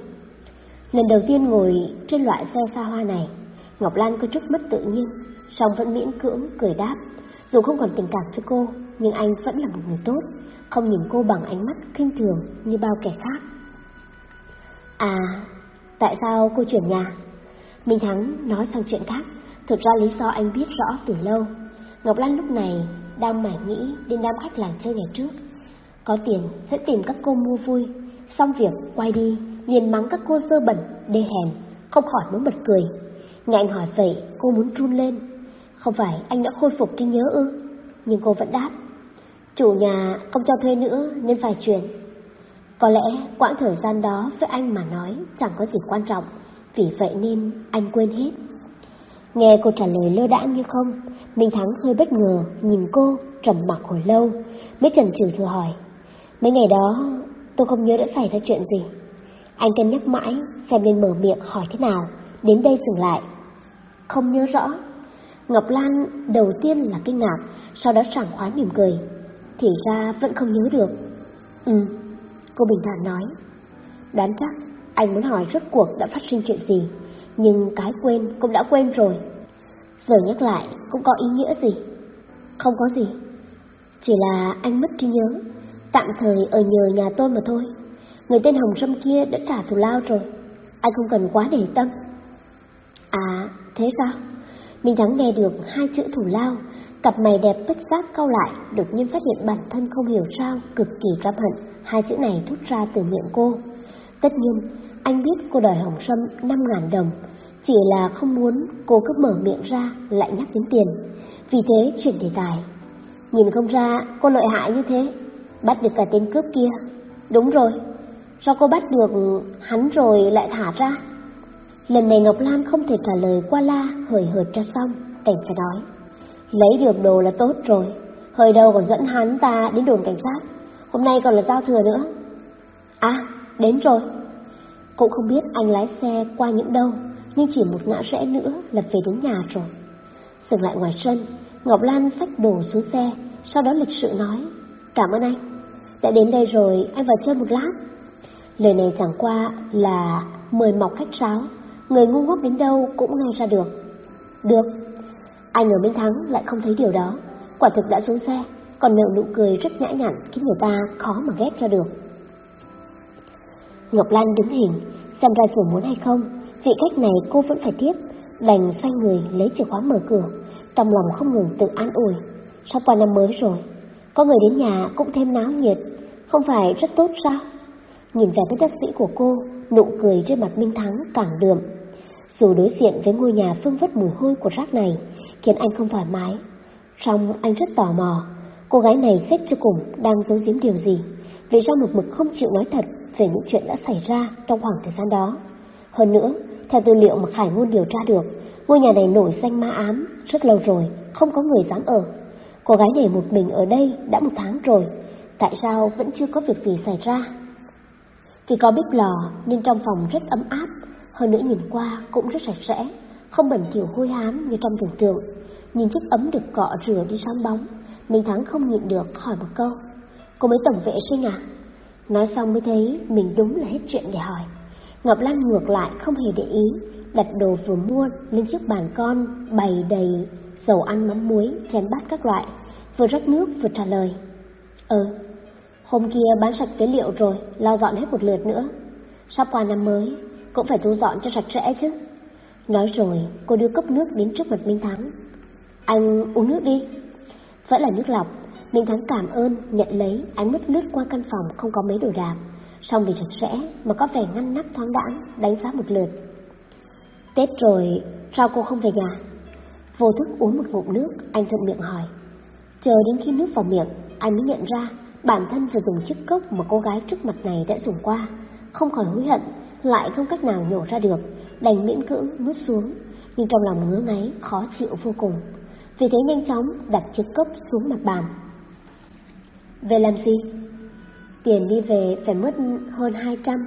Lần đầu tiên ngồi trên loại xe xa hoa này, Ngọc Lan có chút mất tự nhiên, song vẫn miễn cưỡng cười đáp. Dù không còn tình cảm với cô, nhưng anh vẫn là một người tốt, không nhìn cô bằng ánh mắt khinh thường như bao kẻ khác. À, tại sao cô chuyển nhà? Minh Thắng nói sang chuyện khác, thực ra lý do anh biết rõ từ lâu. Ngọc Lan lúc này đang mải nghĩ đến đám khách làng chơi ngày trước. Có tiền sẽ tìm các cô mua vui, xong việc quay đi, liền mắng các cô sơ bẩn, đê hèn, không khỏi muốn bật cười. Nghe anh hỏi vậy, cô muốn run lên. Không phải anh đã khôi phục trí nhớ ư? Nhưng cô vẫn đáp. Chủ nhà không cho thuê nữa nên phải chuyển. Có lẽ quãng thời gian đó với anh mà nói chẳng có gì quan trọng, vì vậy nên anh quên hết. Nghe cô trả lời lơ đãng như không, Minh Thắng hơi bất ngờ nhìn cô trầm mặc hồi lâu, mới chần chừ thử hỏi. Mấy ngày đó tôi không nhớ đã xảy ra chuyện gì. Anh cân nhắc mãi xem nên mở miệng hỏi thế nào, đến đây dừng lại. Không nhớ rõ. Ngọc Lan đầu tiên là kinh ngạc, sau đó sảng khoái mỉm cười. Thì ra vẫn không nhớ được. Ừ, cô bình thản nói. Đoán chắc anh muốn hỏi rốt cuộc đã phát sinh chuyện gì, nhưng cái quên cũng đã quên rồi. Giờ nhắc lại cũng có ý nghĩa gì? Không có gì. Chỉ là anh mất trí nhớ, tạm thời ở nhờ nhà tôi mà thôi. Người tên Hồng Sâm kia đã trả thù lao rồi, anh không cần quá để tâm. À, thế sao? mình Thắng nghe được hai chữ thù lao, Cặp mày đẹp bất giác cau lại, đột nhiên phát hiện bản thân không hiểu sao, cực kỳ căm hận, hai chữ này thốt ra từ miệng cô. Tất nhiên, anh biết cô đòi Hồng Sâm 5.000 đồng, chỉ là không muốn cô cứ mở miệng ra lại nhắc đến tiền. Vì thế chuyển đề tài. Nhìn không ra cô lợi hại như thế, bắt được cả tên cướp kia. Đúng rồi, sao cô bắt được hắn rồi lại thả ra? Lần này Ngọc Lan không thể trả lời qua la hời hợt cho xong, cảnh phải nói. Lấy được đồ là tốt rồi, hơi đâu còn dẫn hắn ta đến đồn cảnh sát, hôm nay còn là giao thừa nữa. À, đến rồi. Cũng không biết anh lái xe qua những đâu, nhưng chỉ một ngã rẽ nữa là về đến nhà rồi. Dừng lại ngoài sân, Ngọc Lan xách đồ xuống xe, sau đó lịch sự nói, cảm ơn anh. Đã đến đây rồi, anh vào chơi một lát. Lời này chẳng qua là mời mọc khách sáo, người ngu ngốc đến đâu cũng nghe ra được. Được, ai ngờ Minh Thắng lại không thấy điều đó, quả thực đã xuống xe, còn nở nụ cười rất nhã nhặn khiến người ta khó mà ghét cho được. Ngọc Lan đứng hình, xem ra dù muốn hay không, vị khách này cô vẫn phải tiếp, đành xoay người lấy chìa khóa mở cửa, trong lòng không ngừng tự an ủi. Sắp qua năm mới rồi, có người đến nhà cũng thêm náo nhiệt, không phải rất tốt sao? Nhìn về bất đắc sĩ của cô, nụ cười trên mặt Minh Thắng càng đượm. Dù đối diện với ngôi nhà phương vất mùi hôi của rác này, khiến anh không thoải mái. Xong anh rất tò mò, cô gái này xét cho cùng đang giấu giếm điều gì, vì sao một mực không chịu nói thật về những chuyện đã xảy ra trong khoảng thời gian đó. Hơn nữa, theo tư liệu mà Khải Ngôn điều tra được, ngôi nhà này nổi danh ma ám rất lâu rồi, không có người dám ở. Cô gái này một mình ở đây đã một tháng rồi, tại sao vẫn chưa có việc gì xảy ra? Vì có bếp lò nên trong phòng rất ấm áp, hơn nữa nhìn qua cũng rất sạch sẽ, không bệnh kiểu hôi hám như trong tưởng tượng. Nhìn chiếc ấm được cọ rửa đi sáng bóng, Minh Thắng không nhịn được hỏi một câu. Cô mới tổng vệ suy à? Nói xong mới thấy mình đúng là hết chuyện để hỏi. Ngọc Lan ngược lại không hề để ý, đặt đồ vừa mua lên chiếc bàn con bày đầy dầu ăn mắm muối, chén bát các loại, vừa rót nước vừa trả lời. Ừ, hôm kia bán sạch phế liệu rồi, lo dọn hết một lượt nữa. Sắp qua năm mới, cũng phải thu dọn cho sạch sẽ chứ. Nói rồi, cô đưa cốc nước đến trước mặt Minh Thắng. Anh uống nước đi. Vẫn là nước lọc, Minh Thắng cảm ơn, nhận lấy, ánh mắt lướt qua căn phòng không có mấy đồ đạc. Xong vì sạch sẽ mà có vẻ ngăn nắp thoáng đãng, đánh giá một lượt. Tết rồi, sao cô không về nhà? Vô thức uống một ngụm nước, anh thuận miệng hỏi. Chờ đến khi nước vào miệng, anh mới nhận ra bản thân vừa dùng chiếc cốc mà cô gái trước mặt này đã dùng qua. Không khỏi hối hận, lại không cách nào nhổ ra được, đành miễn cưỡng nuốt xuống, nhưng trong lòng ngứa ngáy, khó chịu vô cùng. Vì thế nhanh chóng đặt chiếc cốc xuống mặt bàn. Về làm gì? Tiền đi về phải mất hơn 200,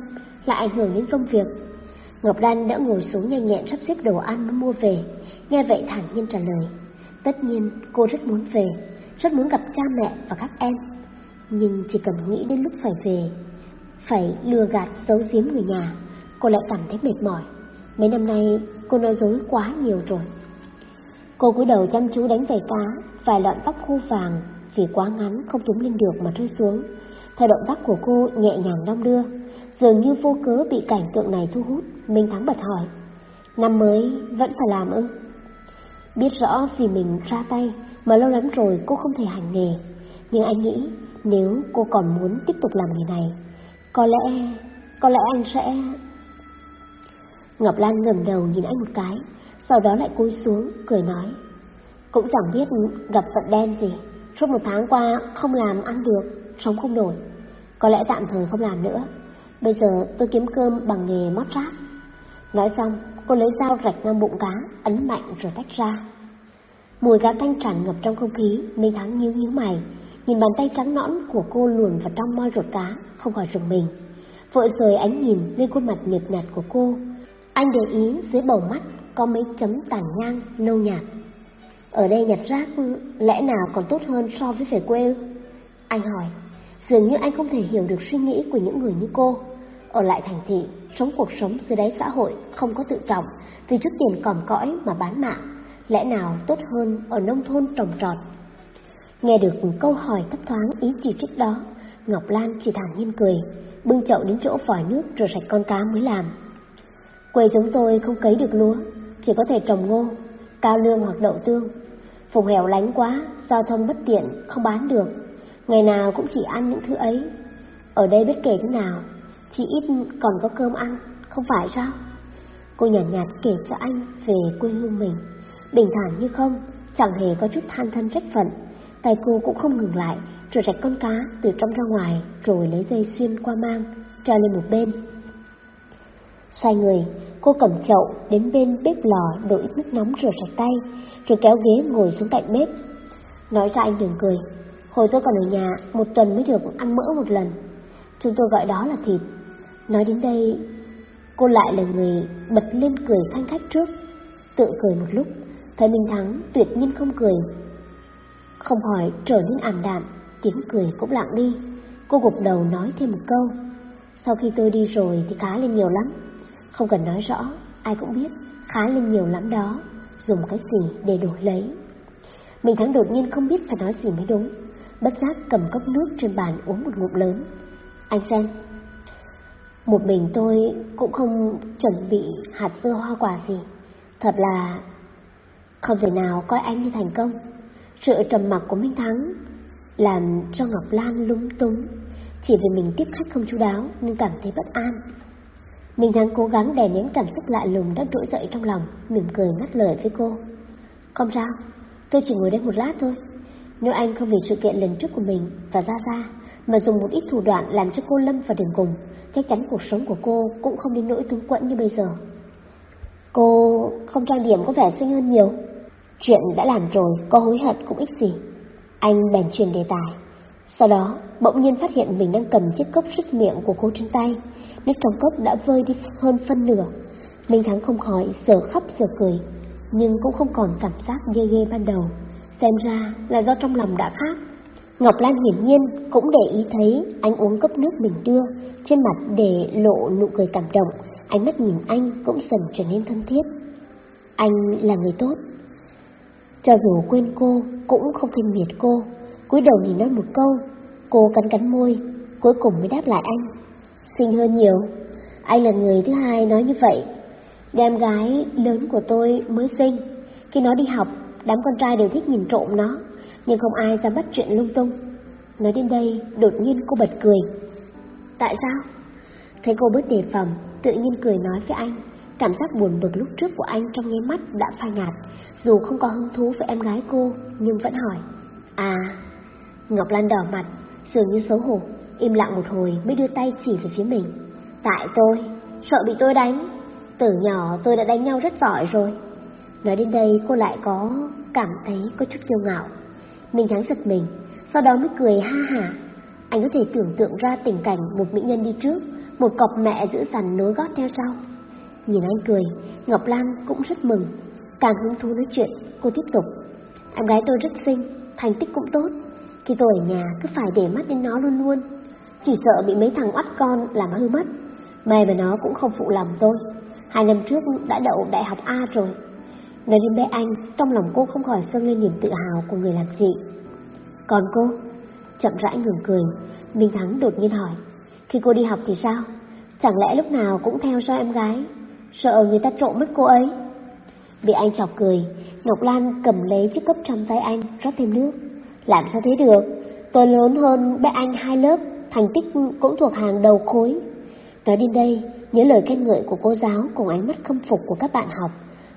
lại ảnh hưởng đến công việc. Ngọc Đan đã ngồi xuống nhanh nhẹn sắp xếp đồ ăn mua về, nghe vậy thản nhiên trả lời. Tất nhiên cô rất muốn về, rất muốn gặp cha mẹ và các em. Nhưng chỉ cần nghĩ đến lúc phải về, phải lừa gạt giấu giếm người nhà, cô lại cảm thấy mệt mỏi. Mấy năm nay cô nói dối quá nhiều rồi. Cô cúi đầu chăm chú đánh vài cá, vài lọn tóc khô vàng vì quá ngắn không túm lên được mà rơi xuống. Theo động tác của cô nhẹ nhàng đong đưa, dường như vô cớ bị cảnh tượng này thu hút, Minh Thắng bật hỏi. Năm mới vẫn phải làm ư? Biết rõ vì mình ra tay mà lâu lắm rồi cô không thể hành nghề. Nhưng anh nghĩ nếu cô còn muốn tiếp tục làm nghề này, có lẽ, có lẽ anh sẽ... Ngọc Lan ngẩng đầu nhìn anh một cái, sau đó lại cúi xuống, cười nói. Cũng chẳng biết gặp vận đen gì, suốt một tháng qua không làm ăn được, sống không nổi. Có lẽ tạm thời không làm nữa, bây giờ tôi kiếm cơm bằng nghề mót rác. Nói xong, cô lấy dao rạch ngang bụng cá, ấn mạnh rồi tách ra. Mùi cá tanh tràn ngập trong không khí, Minh Thắng nhíu nhíu mày, nhìn bàn tay trắng nõn của cô luồn vào trong moi ruột cá, không khỏi rùng mình. Vội rời ánh nhìn lên khuôn mặt nhợt nhạt của cô. Anh để ý dưới bầu mắt có mấy chấm tàn nhang nâu nhạt. Ở đây nhặt rác lẽ nào còn tốt hơn so với về quê Anh hỏi, dường như anh không thể hiểu được suy nghĩ của những người như cô. Ở lại thành thị, sống cuộc sống dưới đáy xã hội không có tự trọng vì chút tiền còm cõi mà bán mạng. Lẽ nào tốt hơn ở nông thôn trồng trọt? Nghe được câu hỏi thấp thoáng ý chỉ trích đó, Ngọc Lan chỉ thản nhiên cười, bưng chậu đến chỗ vòi nước rồi sạch con cá mới làm. Quê chúng tôi không cấy được lúa, chỉ có thể trồng ngô, cao lương hoặc đậu tương. Phùng hẻo lánh quá, giao thông bất tiện, không bán được. Ngày nào cũng chỉ ăn những thứ ấy. Ở đây biết kể thế nào, chỉ ít còn có cơm ăn, không phải sao? Cô nhàn nhạt, nhạt kể cho anh về quê hương mình. Bình thản như không, chẳng hề có chút than thân trách phận. Tay cô cũng không ngừng lại, trượt rạch con cá từ trong ra ngoài, rồi lấy dây xuyên qua mang, treo lên một bên. Xoay người, cô cầm chậu đến bên bếp lò đổ ít nước nóng rửa sạch tay, rồi kéo ghế ngồi xuống cạnh bếp. Nói ra anh đừng cười, hồi tôi còn ở nhà, một tuần mới được ăn mỡ một lần. Chúng tôi gọi đó là thịt. Nói đến đây, cô lại là người bật lên cười khanh khách trước, tự cười một lúc, thấy Minh Thắng tuyệt nhiên không cười. Không hỏi trở nên ảm đạm, tiếng cười cũng lặng đi. Cô gục đầu nói thêm một câu. Sau khi tôi đi rồi thì khá lên nhiều lắm. Không cần nói rõ, ai cũng biết khá lên nhiều lắm đó, dùng cái gì để đổi lấy. Mình thắng đột nhiên không biết phải nói gì mới đúng, bất giác cầm cốc nước trên bàn uống một ngụm lớn. Anh xem, một mình tôi cũng không chuẩn bị hạt dưa hoa quả gì, thật là không thể nào coi anh như thành công. Sự trầm mặc của Minh Thắng làm cho Ngọc Lan lúng túng, chỉ vì mình tiếp khách không chú đáo nên cảm thấy bất an. Minh Thắng cố gắng đè nén cảm xúc lạ lùng đã trỗi dậy trong lòng, mỉm cười ngắt lời với cô. Không sao, tôi chỉ ngồi đây một lát thôi. Nếu anh không vì sự kiện lần trước của mình và ra ra mà dùng một ít thủ đoạn làm cho cô lâm vào đường cùng, chắc chắn cuộc sống của cô cũng không đến nỗi túng quẫn như bây giờ. Cô không trang điểm có vẻ xinh hơn nhiều. Chuyện đã làm rồi, có hối hận cũng ích gì. Anh bèn truyền đề tài. Sau đó, bỗng nhiên phát hiện mình đang cầm chiếc cốc rứt miệng của cô trên tay. Nước trong cốc đã vơi đi hơn phân nửa. Minh Thắng không khỏi giờ khóc giờ cười, nhưng cũng không còn cảm giác ghê ghê ban đầu. Xem ra là do trong lòng đã khác. Ngọc Lan hiển nhiên cũng để ý thấy anh uống cốc nước mình đưa, trên mặt để lộ nụ cười cảm động, ánh mắt nhìn anh cũng dần trở nên thân thiết. Anh là người tốt. Cho dù quên cô, cũng không khinh miệt cô, cúi đầu nhìn nói một câu, cô cắn cắn môi, cuối cùng mới đáp lại anh. Xinh hơn nhiều, anh là người thứ hai nói như vậy. Em gái lớn của tôi mới sinh, khi nó đi học, đám con trai đều thích nhìn trộm nó, nhưng không ai ra bắt chuyện lung tung. Nói đến đây, đột nhiên cô bật cười. Tại sao? Thấy cô bớt đề phòng, tự nhiên cười nói với anh. Cảm giác buồn bực lúc trước của anh trong nháy mắt đã phai nhạt, dù không có hứng thú với em gái cô, nhưng vẫn hỏi. À, Ngọc Lan đỏ mặt, dường như xấu hổ, im lặng một hồi mới đưa tay chỉ về phía mình. Tại tôi, sợ bị tôi đánh. Từ nhỏ tôi đã đánh nhau rất giỏi rồi. Nói đến đây cô lại có cảm thấy có chút kiêu ngạo. Mình thắng giật mình, sau đó mới cười ha hả. Anh có thể tưởng tượng ra tình cảnh một mỹ nhân đi trước, một cọc mẹ giữ dằn nối gót theo sau. Nhìn anh cười, Ngọc Lan cũng rất mừng. Càng hứng thú nói chuyện, cô tiếp tục. Em gái tôi rất xinh, thành tích cũng tốt. Khi tôi ở nhà cứ phải để mắt đến nó luôn luôn. Chỉ sợ bị mấy thằng oắt con làm hư mất. May mà nó cũng không phụ lòng tôi. Hai năm trước đã đậu đại học A rồi. Nói đến bé anh, trong lòng cô không khỏi dâng lên niềm tự hào của người làm chị. Còn cô? Chậm rãi ngừng cười, Minh Thắng đột nhiên hỏi. Khi cô đi học thì sao? Chẳng lẽ lúc nào cũng theo sau em gái? Sợ người ta trộm mất cô ấy? Bị anh chọc cười, Ngọc Lan cầm lấy chiếc cốc trong tay anh, rót thêm nước. Làm sao thế được? Tôi lớn hơn bé anh hai lớp, thành tích cũng thuộc hàng đầu khối. Nói đến đây, nhớ lời khen ngợi của cô giáo cùng ánh mắt khâm phục của các bạn học.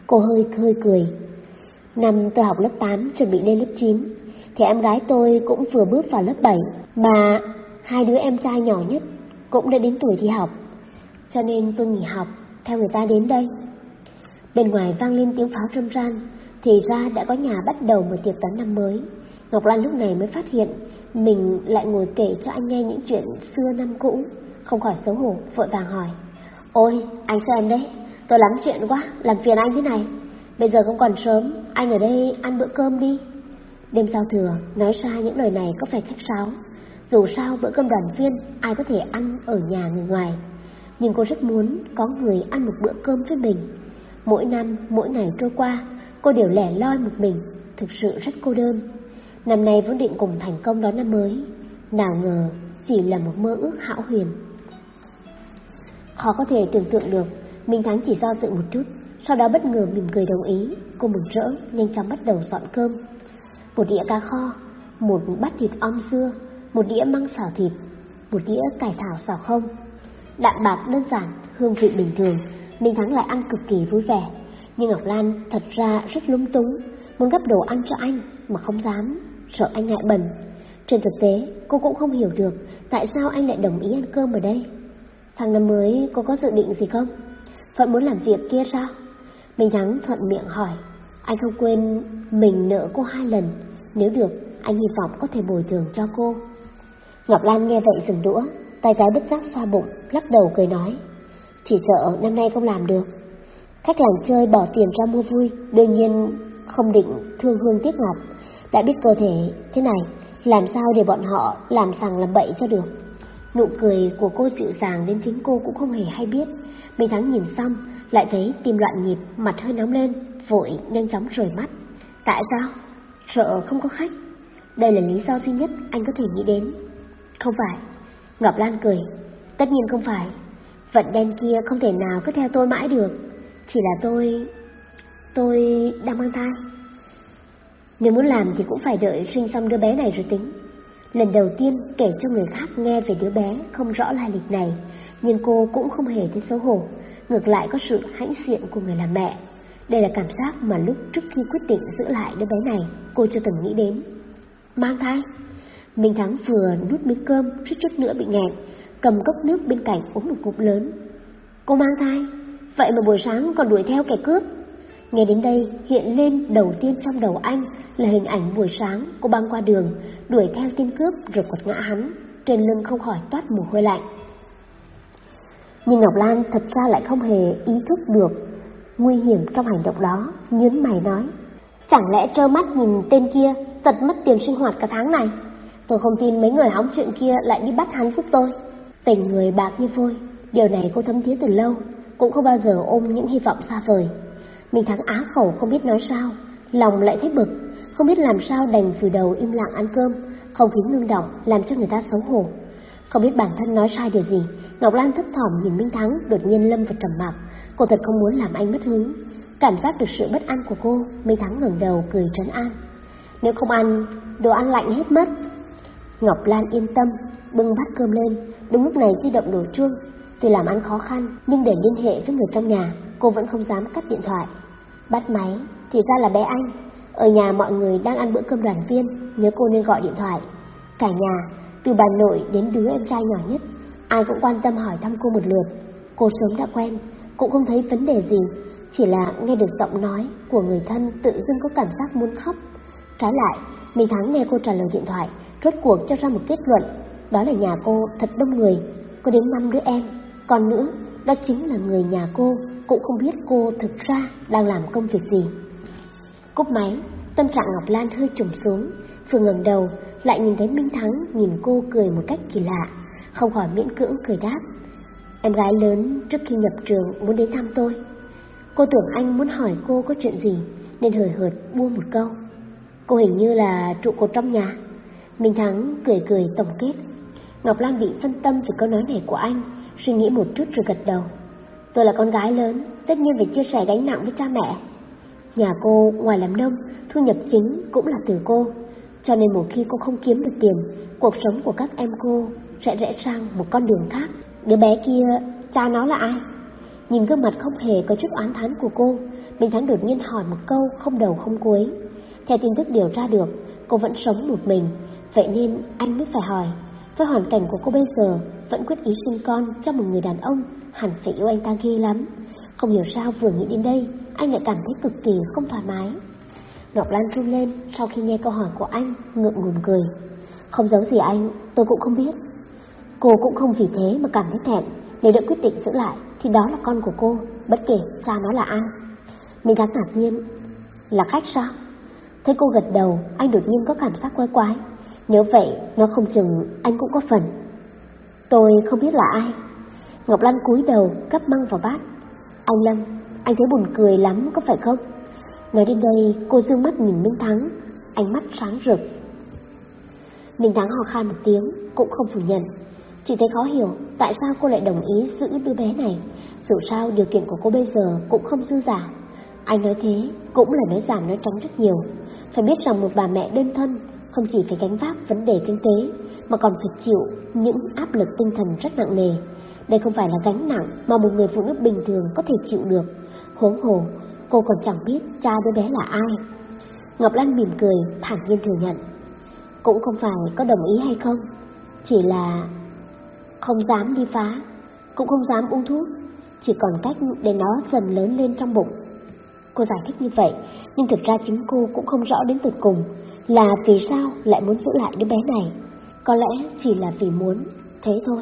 Cô hơi hơi cười. Năm tôi học lớp 8 chuẩn bị lên lớp 9, thì em gái tôi cũng vừa bước vào lớp 7, mà hai đứa em trai nhỏ nhất cũng đã đến tuổi đi học. Cho nên tôi nghỉ học, theo người ta đến đây. Bên ngoài vang lên tiếng pháo râm ran, thì ra đã có nhà bắt đầu một tiệc đón năm mới. Ngọc Lan lúc này mới phát hiện mình lại ngồi kể cho anh nghe những chuyện xưa năm cũ, không khỏi xấu hổ, vội vàng hỏi. Ôi, anh xem đấy, tôi lắm chuyện quá, làm phiền anh thế này. Bây giờ không còn sớm, anh ở đây ăn bữa cơm đi. Đêm giao thừa, nói ra những lời này có phải khách sáo. Dù sao bữa cơm đoàn viên, ai có thể ăn ở nhà người ngoài. Nhưng cô rất muốn có người ăn một bữa cơm với mình. Mỗi năm, mỗi ngày trôi qua, cô đều lẻ loi một mình, thực sự rất cô đơn. Năm nay vốn định cùng thành công đón năm mới, nào ngờ chỉ là một mơ ước hão huyền. Khó có thể tưởng tượng được, Minh Thắng chỉ do dự một chút, sau đó bất ngờ mỉm cười đồng ý, cô mừng rỡ, nhanh chóng bắt đầu dọn cơm. một đĩa cá kho, một bát thịt om dưa, một đĩa măng xào thịt, một đĩa cải thảo xào không. Đạm bạc đơn giản, hương vị bình thường, Minh Thắng lại ăn cực kỳ vui vẻ. Nhưng Ngọc Lan thật ra rất lung túng, muốn gấp đồ ăn cho anh mà không dám, sợ anh ngại bẩn. Trên thực tế, cô cũng không hiểu được tại sao anh lại đồng ý ăn cơm ở đây. Sang năm mới cô có dự định gì không? Vẫn muốn làm việc kia sao? Minh Thắng thuận miệng hỏi. Anh không quên mình nợ cô hai lần. Nếu được, anh hy vọng có thể bồi thường cho cô. Ngọc Lan nghe vậy dừng đũa, tay trái bất giác xoa bụng, lắc đầu cười nói. Chỉ sợ năm nay không làm được. Khách làng chơi bỏ tiền ra mua vui, đương nhiên không định thương hương tiếc ngọc. Đã biết cơ thể thế này, làm sao để bọn họ làm sằng làm bậy cho được. Nụ cười của cô dịu dàng đến chính cô cũng không hề hay biết. Mấy Thắng nhìn xong, lại thấy tim loạn nhịp, mặt hơi nóng lên, vội nhanh chóng rời mắt. Tại sao? Sợ không có khách. Đây là lý do duy nhất anh có thể nghĩ đến. Không phải. Ngọc Lan cười. Tất nhiên không phải. Vận đen kia không thể nào cứ theo tôi mãi được. Chỉ là tôi... Tôi đang mang thai. Nếu muốn làm thì cũng phải đợi sinh xong đứa bé này rồi tính. Lần đầu tiên kể cho người khác nghe về đứa bé không rõ lai lịch này, nhưng cô cũng không hề thấy xấu hổ, ngược lại có sự hãnh diện của người làm mẹ. Đây là cảm giác mà lúc trước khi quyết định giữ lại đứa bé này, cô chưa từng nghĩ đến. Mang thai? Minh Thắng vừa nuốt miếng cơm, chút chút nữa bị nghẹn, cầm cốc nước bên cạnh uống một cục lớn. Cô mang thai? Vậy mà buổi sáng còn đuổi theo kẻ cướp. Nghe đến đây, hiện lên đầu tiên trong đầu anh là hình ảnh buổi sáng cô băng qua đường, đuổi theo tên cướp rồi quật ngã hắn, trên lưng không khỏi toát mồ hôi lạnh. Nhưng Ngọc Lan thật ra lại không hề ý thức được nguy hiểm trong hành động đó, nhướng mày nói. Chẳng lẽ trơ mắt nhìn tên kia tật mất tiền sinh hoạt cả tháng này? Tôi không tin mấy người hóng chuyện kia lại đi bắt hắn giúp tôi. Tình người bạc như vôi, điều này cô thấm thía từ lâu, cũng không bao giờ ôm những hy vọng xa vời. Mình thắng á khẩu không biết nói sao, lòng lại thấy bực, không biết làm sao đành vùi đầu im lặng ăn cơm, không khí ngưng động làm cho người ta xấu hổ. Không biết bản thân nói sai điều gì, Ngọc Lan thấp thỏm nhìn Minh Thắng đột nhiên lâm vào trầm mặc. Cô thật không muốn làm anh mất hứng. Cảm giác được sự bất an của cô, Minh Thắng ngẩng đầu cười trấn an. Nếu không ăn, đồ ăn lạnh hết mất. Ngọc Lan yên tâm, bưng bát cơm lên, đúng lúc này di động đổ chuông. Tuy làm ăn khó khăn, nhưng để liên hệ với người trong nhà, cô vẫn không dám cắt điện thoại. Bắt máy, thì ra là bé anh. Ở nhà mọi người đang ăn bữa cơm đoàn viên, nhớ cô nên gọi điện thoại. Cả nhà, từ bà nội đến đứa em trai nhỏ nhất, ai cũng quan tâm hỏi thăm cô một lượt. Cô sớm đã quen, cũng không thấy vấn đề gì, chỉ là nghe được giọng nói của người thân tự dưng có cảm giác muốn khóc. Trái lại, mình Thắng nghe cô trả lời điện thoại, rốt cuộc cho ra một kết luận, đó là nhà cô thật đông người, có đến 5 đứa em. Còn nữa, đó chính là người nhà cô, cũng không biết cô thực ra đang làm công việc gì. Cúp máy, tâm trạng Ngọc Lan hơi trùng xuống, vừa ngẩng đầu, lại nhìn thấy Minh Thắng nhìn cô cười một cách kỳ lạ, không khỏi miễn cưỡng cười đáp. Em gái lớn trước khi nhập trường muốn đến thăm tôi. Cô tưởng anh muốn hỏi cô có chuyện gì, nên hời hợt buông một câu. Cô hình như là trụ cột trong nhà. Minh Thắng cười cười tổng kết. Ngọc Lan bị phân tâm vì câu nói này của anh, suy nghĩ một chút rồi gật đầu. Tôi là con gái lớn, tất nhiên phải chia sẻ gánh nặng với cha mẹ. Nhà cô ngoài làm nông, thu nhập chính cũng là từ cô, cho nên một khi cô không kiếm được tiền, cuộc sống của các em cô sẽ rẽ sang một con đường khác. Đứa bé kia, cha nó là ai? Nhìn gương mặt không hề có chút oán thán của cô, Bình Thắng đột nhiên hỏi một câu không đầu không cuối. Theo tin tức điều tra được, cô vẫn sống một mình, vậy nên anh mới phải hỏi. Với hoàn cảnh của cô bây giờ, vẫn quyết ý sinh con cho một người đàn ông, hẳn phải yêu anh ta ghê lắm. Không hiểu sao vừa nghĩ đến đây, anh lại cảm thấy cực kỳ không thoải mái. Ngọc Lan run lên sau khi nghe câu hỏi của anh, ngượng ngùng cười. Không giấu gì anh, tôi cũng không biết. Cô cũng không vì thế mà cảm thấy thẹn, nếu đã quyết định giữ lại thì đó là con của cô, bất kể cha nó là ai. Mình đáng ngạc nhiên, là khách sao? Thấy cô gật đầu, anh đột nhiên có cảm giác quái quái. Nếu vậy, nó không chừng anh cũng có phần. Tôi không biết là ai. Ngọc Lan cúi đầu, cắp măng vào bát. Anh Lâm, anh thấy buồn cười lắm, có phải không? Nói đến đây, cô dương mắt nhìn Minh Thắng, ánh mắt sáng rực. Minh Thắng ho khan một tiếng, cũng không phủ nhận. Chỉ thấy khó hiểu tại sao cô lại đồng ý giữ đứa bé này. Dù sao điều kiện của cô bây giờ cũng không dư giả. Anh nói thế cũng là nói giảm nói trắng rất nhiều. phải biết rằng một bà mẹ đơn thân không chỉ phải gánh vác vấn đề kinh tế mà còn phải chịu những áp lực tinh thần rất nặng nề. Đây không phải là gánh nặng mà một người phụ nữ bình thường có thể chịu được. Huống hồ, cô còn chẳng biết cha đứa bé là ai. Ngọc Lan mỉm cười, thản nhiên thừa nhận. Cũng không phải có đồng ý hay không, chỉ là không dám đi phá, cũng không dám uống thuốc, chỉ còn cách để nó dần lớn lên trong bụng. Cô giải thích như vậy, nhưng thực ra chính cô cũng không rõ đến tột cùng là vì sao lại muốn giữ lại đứa bé này. Có lẽ chỉ là vì muốn, thế thôi.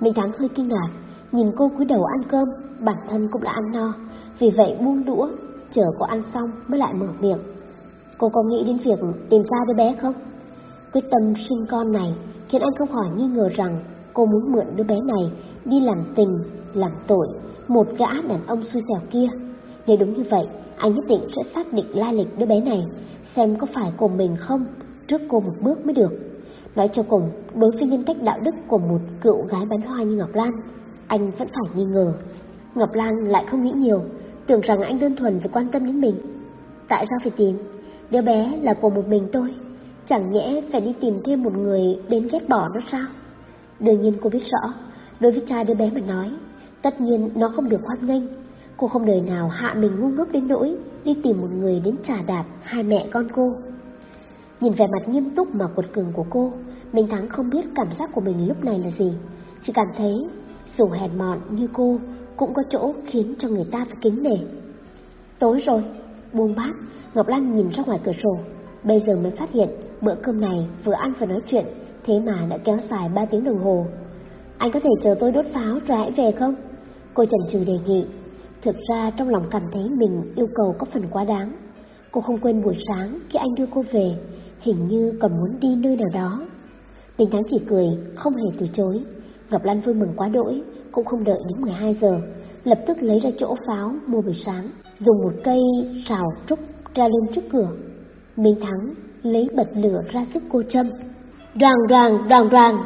Minh Thắng hơi kinh ngạc, nhìn cô cúi đầu ăn cơm, bản thân cũng đã ăn no, vì vậy buông đũa, chờ cô ăn xong mới lại mở miệng. Cô có nghĩ đến việc tìm ra đứa bé không? Quyết tâm sinh con này khiến anh không khỏi nghi ngờ rằng cô muốn mượn đứa bé này đi làm tình, làm tội, một gã đàn ông xui xẻo kia. Nếu đúng như vậy, anh nhất định sẽ xác định lai lịch đứa bé này, xem có phải của mình không, trước cô một bước mới được. Nói cho cùng, đối với nhân cách đạo đức của một cựu gái bán hoa như Ngọc Lan, anh vẫn phải nghi ngờ. Ngọc Lan lại không nghĩ nhiều, tưởng rằng anh đơn thuần phải quan tâm đến mình. Tại sao phải tìm? Đứa bé là của một mình tôi, chẳng nhẽ phải đi tìm thêm một người đến ghét bỏ nó sao? Đương nhiên cô biết rõ, đối với cha đứa bé mà nói, tất nhiên nó không được hoan nghênh. Cô không đời nào hạ mình ngu ngốc đến nỗi đi tìm một người đến trả đạp hai mẹ con cô. Nhìn vẻ mặt nghiêm túc mà quật cường của cô, Minh Thắng không biết cảm giác của mình lúc này là gì, chỉ cảm thấy dù hèn mọn như cô cũng có chỗ khiến cho người ta phải kính nể. Tối rồi, buông bát, Ngọc Lan nhìn ra ngoài cửa sổ, bây giờ mới phát hiện bữa cơm này vừa ăn vừa nói chuyện, thế mà đã kéo dài 3 tiếng đồng hồ. Anh có thể chờ tôi đốt pháo rồi hãy về không? Cô chần chừ đề nghị. Thực ra trong lòng cảm thấy mình yêu cầu có phần quá đáng. Cô không quên buổi sáng khi anh đưa cô về, hình như còn muốn đi nơi nào đó. Bình Thắng chỉ cười, không hề từ chối. Ngọc Lan vui mừng quá đỗi, cũng không đợi đến 12 giờ, lập tức lấy ra chỗ pháo mua buổi sáng, dùng một cây rào trúc ra lên trước cửa. Minh Thắng lấy bật lửa ra giúp cô châm. Đoàn đoàn, đoàn đoàn.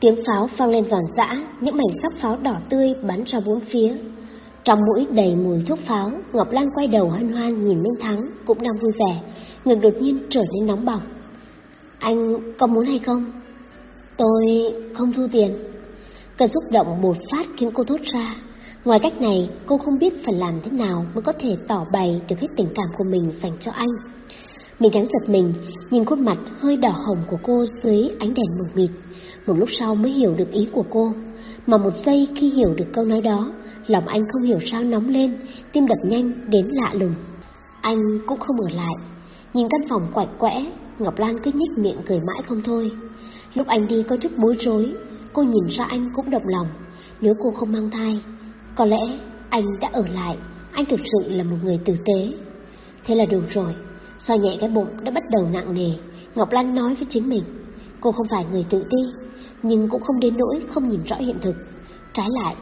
Tiếng pháo vang lên giòn giã, những mảnh sắc pháo đỏ tươi bắn ra bốn phía. Trong mũi đầy mùi thuốc pháo, Ngọc Lan quay đầu hân hoan nhìn Minh Thắng, cũng đang vui vẻ, ngực đột nhiên trở nên nóng bỏng. Anh có muốn hay không? Tôi không thu tiền. Cơn xúc động một phát khiến cô thốt ra. Ngoài cách này, cô không biết phải làm thế nào mới có thể tỏ bày được hết tình cảm của mình dành cho anh. Mình đáng giật mình, nhìn khuôn mặt hơi đỏ hồng của cô dưới ánh đèn mờ mịt. Một lúc sau mới hiểu được ý của cô. Mà một giây khi hiểu được câu nói đó, lòng anh không hiểu sao nóng lên, tim đập nhanh đến lạ lùng. Anh cũng không ở lại. Nhìn căn phòng quạnh quẽ, Ngọc Lan cứ nhích miệng cười mãi không thôi. Lúc anh đi có chút bối rối, cô nhìn ra anh cũng động lòng. Nếu cô không mang thai, có lẽ anh đã ở lại, anh thực sự là một người tử tế. Thế là đủ rồi, xoa nhẹ cái bụng đã bắt đầu nặng nề, Ngọc Lan nói với chính mình. Cô không phải người tự ti, nhưng cũng không đến nỗi không nhìn rõ hiện thực. Trái lại,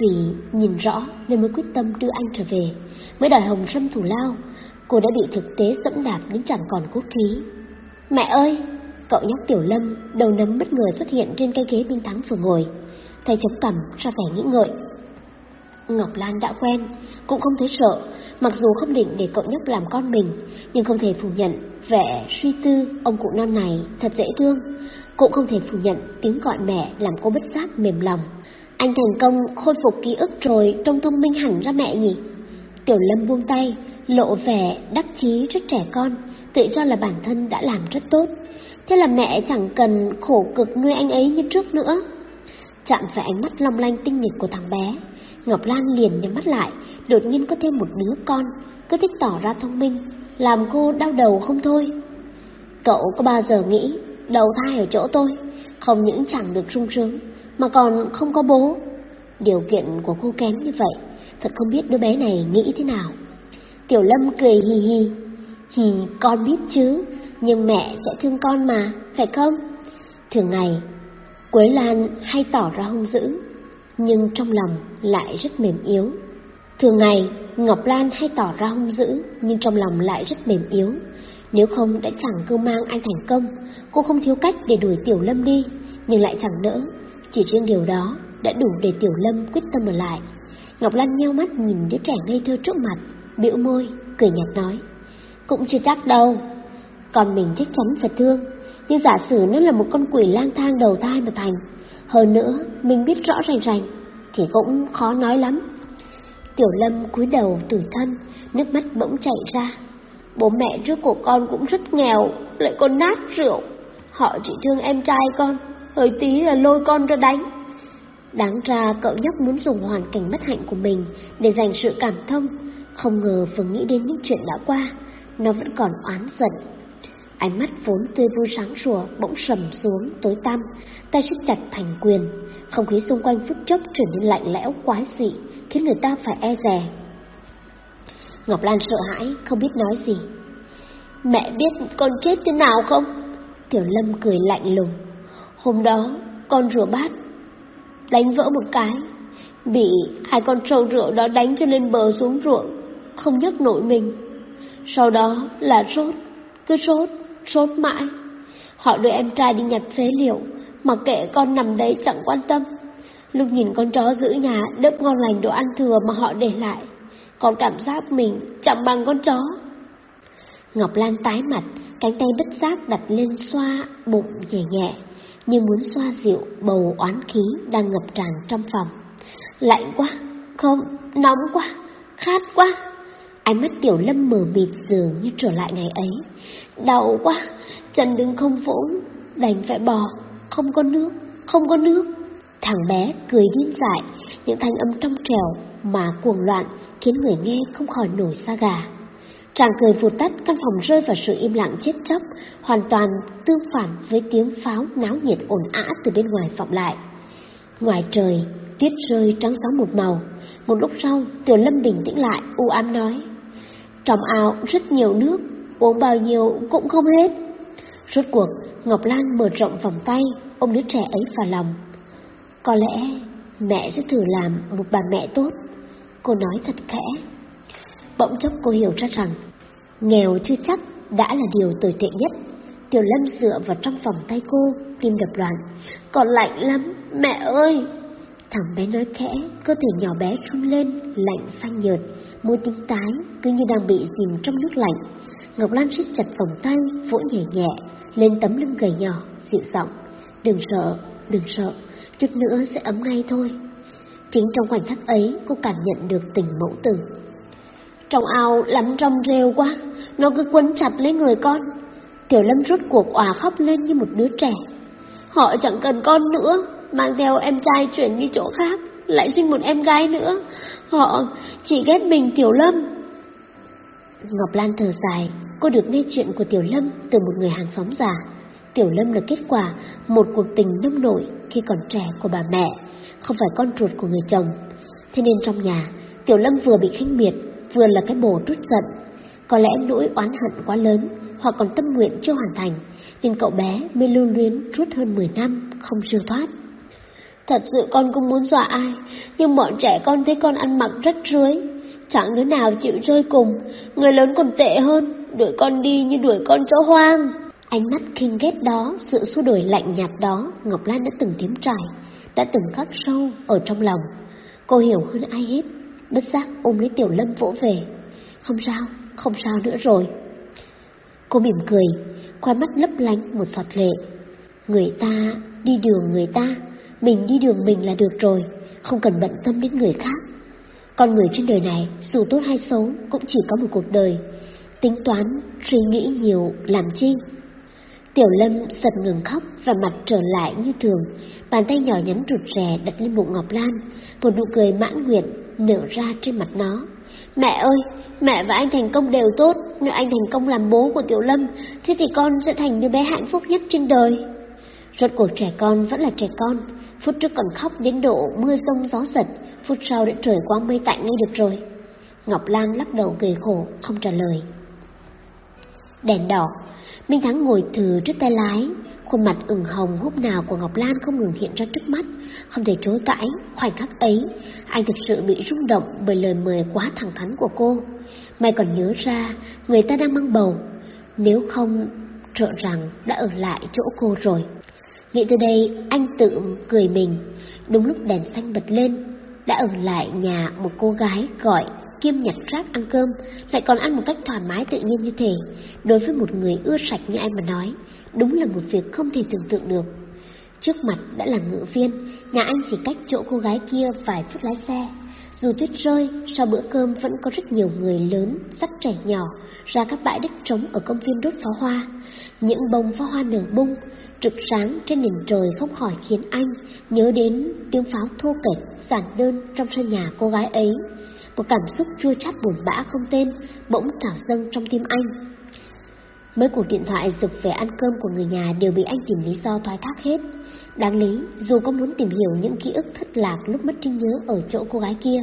vì nhìn rõ nên mới quyết tâm đưa anh trở về, mới đòi hồng sâm thủ lao. Cô đã bị thực tế dẫm đạp đến chẳng còn cốt khí. Mẹ ơi! Cậu nhóc Tiểu Lâm đầu nấm bất ngờ xuất hiện trên cái ghế bên thắng vừa ngồi. Thầy chống cằm ra vẻ nghĩ ngợi. Ngọc Lan đã quen, cũng không thấy sợ, mặc dù không định để cậu nhóc làm con mình, nhưng không thể phủ nhận vẻ suy tư ông cụ non này thật dễ thương. Cũng không thể phủ nhận tiếng gọi mẹ làm cô bất giác mềm lòng. Anh thành công khôi phục ký ức rồi trông thông minh hẳn ra mẹ nhỉ? Tiểu Lâm buông tay, lộ vẻ đắc chí rất trẻ con, tự cho là bản thân đã làm rất tốt. Thế là mẹ chẳng cần khổ cực nuôi anh ấy như trước nữa. Chạm phải ánh mắt long lanh tinh nghịch của thằng bé, Ngọc Lan liền nhắm mắt lại, đột nhiên có thêm một đứa con, cứ thích tỏ ra thông minh, làm cô đau đầu không thôi. Cậu có bao giờ nghĩ đầu thai ở chỗ tôi, không những chẳng được sung sướng, mà còn không có bố. Điều kiện của cô kém như vậy, thật không biết đứa bé này nghĩ thế nào. Tiểu Lâm cười hì hì, hì con biết chứ, nhưng mẹ sẽ thương con mà, phải không? Thường ngày, Quế Lan hay tỏ ra hung dữ, nhưng trong lòng lại rất mềm yếu. Thường ngày, Ngọc Lan hay tỏ ra hung dữ, nhưng trong lòng lại rất mềm yếu. Nếu không đã chẳng cưu mang anh thành công, cô không thiếu cách để đuổi Tiểu Lâm đi, nhưng lại chẳng nỡ. Chỉ riêng điều đó đã đủ để Tiểu Lâm quyết tâm ở lại. Ngọc Lan nheo mắt nhìn đứa trẻ ngây thơ trước mặt, bĩu môi, cười nhạt nói. Cũng chưa chắc đâu, Còn mình chắc chắn phải thương, nhưng giả sử nó là một con quỷ lang thang đầu thai mà thành. Hơn nữa, mình biết rõ rành rành, thì cũng khó nói lắm. Tiểu Lâm cúi đầu tủi thân, nước mắt bỗng chảy ra. Bố mẹ trước của con cũng rất nghèo, lại còn nát rượu. Họ chỉ thương em trai con, hơi tí là lôi con ra đánh. Đáng ra cậu nhóc muốn dùng hoàn cảnh bất hạnh của mình để dành sự cảm thông, không ngờ vừa nghĩ đến những chuyện đã qua, nó vẫn còn oán giận. Ánh mắt vốn tươi vui sáng sủa bỗng sầm xuống tối tăm, tay siết chặt thành quyền, không khí xung quanh phút chốc trở nên lạnh lẽo quái dị, khiến người ta phải e dè. Ngọc Lan sợ hãi, không biết nói gì. Mẹ biết con chết thế nào không? Tiểu Lâm cười lạnh lùng. Hôm đó, con rửa bát, đánh vỡ một cái, bị hai con trâu rượu đó đánh cho lên bờ xuống ruộng, không nhấc nổi mình. Sau đó là sốt, cứ sốt, sốt mãi. Họ đưa em trai đi nhặt phế liệu, mặc kệ con nằm đấy chẳng quan tâm. Lúc nhìn con chó giữ nhà đớp ngon lành đồ ăn thừa mà họ để lại, con cảm giác mình chẳng bằng con chó. Ngọc Lan tái mặt, cánh tay bất giác đặt lên xoa bụng nhẹ nhẹ, như muốn xoa dịu bầu oán khí đang ngập tràn trong phòng. Lạnh quá, không, nóng quá, khát quá. Ánh mắt tiểu lâm mờ mịt dường như trở lại ngày ấy. Đau quá, chân đứng không vững, đành phải bò, không có nước, không có nước. Thằng bé cười điên dại, những thanh âm trong trèo mà cuồng loạn khiến người nghe không khỏi nổi da gà. Tràng cười vụt tắt, căn phòng rơi vào sự im lặng chết chóc, hoàn toàn tương phản với tiếng pháo náo nhiệt ồn ã từ bên ngoài vọng lại. Ngoài trời, tuyết rơi trắng xóa một màu. Một lúc sau, Tiểu Lâm bình tĩnh lại, u ám nói. Trong ao rất nhiều nước, uống bao nhiêu cũng không hết. Rốt cuộc, Ngọc Lan mở rộng vòng tay, ôm đứa trẻ ấy vào lòng. Có lẽ mẹ sẽ thử làm một bà mẹ tốt. Cô nói thật khẽ. Bỗng chốc cô hiểu ra rằng, nghèo chưa chắc đã là điều tồi tệ nhất. Tiểu Lâm dựa vào trong vòng tay cô, tim đập loạn. Còn lạnh lắm, mẹ ơi! Thằng bé nói khẽ, cơ thể nhỏ bé trung lên, lạnh xanh nhợt, môi tím tái, cứ như đang bị dìm trong nước lạnh. Ngọc Lan siết chặt vòng tay, vỗ nhẹ nhẹ, lên tấm lưng gầy nhỏ, dịu giọng. Đừng sợ, đừng sợ, chút nữa sẽ ấm ngay thôi. Chính trong khoảnh khắc ấy, cô cảm nhận được tình mẫu tử. Trong ao lắm rong rêu quá, nó cứ quấn chặt lấy người con. Tiểu Lâm rút cuộc òa khóc lên như một đứa trẻ. Họ chẳng cần con nữa, mang theo em trai chuyển đi chỗ khác, lại sinh một em gái nữa. Họ chỉ ghét mình Tiểu Lâm. Ngọc Lan thở dài, cô được nghe chuyện của Tiểu Lâm từ một người hàng xóm già. Tiểu Lâm là kết quả một cuộc tình nông nổi khi còn trẻ của bà mẹ, không phải con ruột của người chồng. Thế nên trong nhà, Tiểu Lâm vừa bị khinh miệt, vừa là cái bồ trút giận. Có lẽ nỗi oán hận quá lớn, hoặc còn tâm nguyện chưa hoàn thành, nên cậu bé mới lưu luyến trút hơn 10 năm, không siêu thoát. Thật sự con cũng muốn dọa ai, nhưng bọn trẻ con thấy con ăn mặc rất rưới. Chẳng đứa nào chịu chơi cùng, người lớn còn tệ hơn, đuổi con đi như đuổi con chó hoang. Ánh mắt khinh ghét đó, sự xua đổi lạnh nhạt đó, Ngọc Lan đã từng tiếm trải, đã từng khắc sâu ở trong lòng. Cô hiểu hơn ai hết, bất giác ôm lấy Tiểu Lâm vỗ về. Không sao, không sao nữa rồi. Cô mỉm cười, khoai mắt lấp lánh một giọt lệ. Người ta đi đường người ta, mình đi đường mình là được rồi, không cần bận tâm đến người khác. Con người trên đời này, dù tốt hay xấu, cũng chỉ có một cuộc đời. Tính toán, suy nghĩ nhiều, làm chi? Tiểu Lâm giật ngừng khóc và mặt trở lại như thường, bàn tay nhỏ nhắn rụt rè đặt lên bụng Ngọc Lan, một nụ cười mãn nguyện nở ra trên mặt nó. Mẹ ơi, mẹ và anh thành công đều tốt, nếu anh thành công làm bố của Tiểu Lâm, thế thì con sẽ thành đứa bé hạnh phúc nhất trên đời. Rốt cuộc trẻ con vẫn là trẻ con, phút trước còn khóc đến độ mưa rông gió giật, phút sau đã trời quang mây tạnh ngay được rồi. Ngọc Lan lắc đầu cười khổ, không trả lời. Đèn đỏ, Minh Thắng ngồi thừ trước tay lái, khuôn mặt ửng hồng húp nào của Ngọc Lan không ngừng hiện ra trước mắt, không thể chối cãi, khoảnh khắc ấy, anh thực sự bị rung động bởi lời mời quá thẳng thắn của cô. Mày còn nhớ ra, người ta đang mang bầu, nếu không, sợ rằng đã ở lại chỗ cô rồi. Nghĩ từ đây, anh tự cười mình, đúng lúc đèn xanh bật lên, đã ở lại nhà một cô gái gọi kiêm nhặt rác ăn cơm, lại còn ăn một cách thoải mái tự nhiên như thế. Đối với một người ưa sạch như anh mà nói, đúng là một việc không thể tưởng tượng được. Trước mặt đã là ngự viên, nhà anh chỉ cách chỗ cô gái kia vài phút lái xe. Dù tuyết rơi, sau bữa cơm vẫn có rất nhiều người lớn, sắt trẻ nhỏ ra các bãi đất trống ở công viên đốt pháo hoa. Những bông pháo hoa nở bung, rực sáng trên nền trời không khỏi khiến anh nhớ đến tiếng pháo thô kệch, giản đơn trong sân nhà cô gái ấy. Một cảm xúc chua chát buồn bã không tên bỗng trào dâng trong tim anh. Mấy cuộc điện thoại dục về ăn cơm của người nhà đều bị anh tìm lý do thoái thác hết. Đáng lý, dù có muốn tìm hiểu những ký ức thất lạc lúc mất trí nhớ ở chỗ cô gái kia,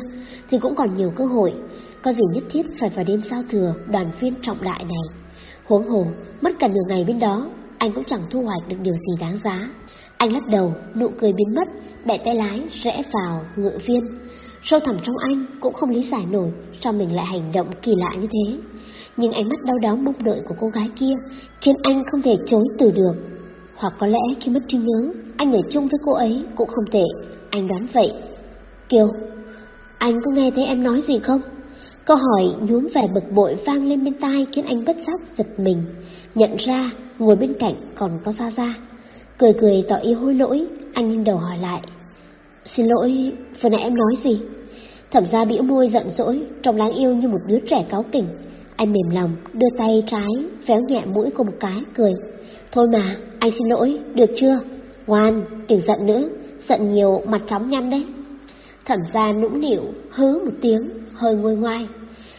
thì cũng còn nhiều cơ hội. Có gì nhất thiết phải vào đêm giao thừa đoàn viên trọng đại này. Huống hồ, mất cả nửa ngày bên đó, anh cũng chẳng thu hoạch được điều gì đáng giá. Anh lắc đầu, nụ cười biến mất, bẻ tay lái, rẽ vào ngự viên. Sâu thẳm trong anh cũng không lý giải nổi sao mình lại hành động kỳ lạ như thế. Nhưng ánh mắt đau đớn mong đợi của cô gái kia khiến anh không thể chối từ được. Hoặc có lẽ khi mất trí nhớ, anh ở chung với cô ấy cũng không tệ, anh đoán vậy. Kiều, anh có nghe thấy em nói gì không? Câu hỏi nhuốm vẻ bực bội vang lên bên tai khiến anh bất giác giật mình, nhận ra ngồi bên cạnh còn có Gia Gia. Cười cười tỏ ý hối lỗi, anh nghiêng đầu hỏi lại. Xin lỗi, vừa nãy em nói gì? Thẩm gia bĩu môi giận dỗi, trong láng yêu như một đứa trẻ cáo kỉnh. Anh mềm lòng, đưa tay trái, véo nhẹ mũi cô một cái, cười. Thôi mà, anh xin lỗi, được chưa? Ngoan, đừng giận nữa, giận nhiều mặt chóng nhăn đấy. Thẩm gia nũng nịu, hứ một tiếng, hơi nguôi ngoai.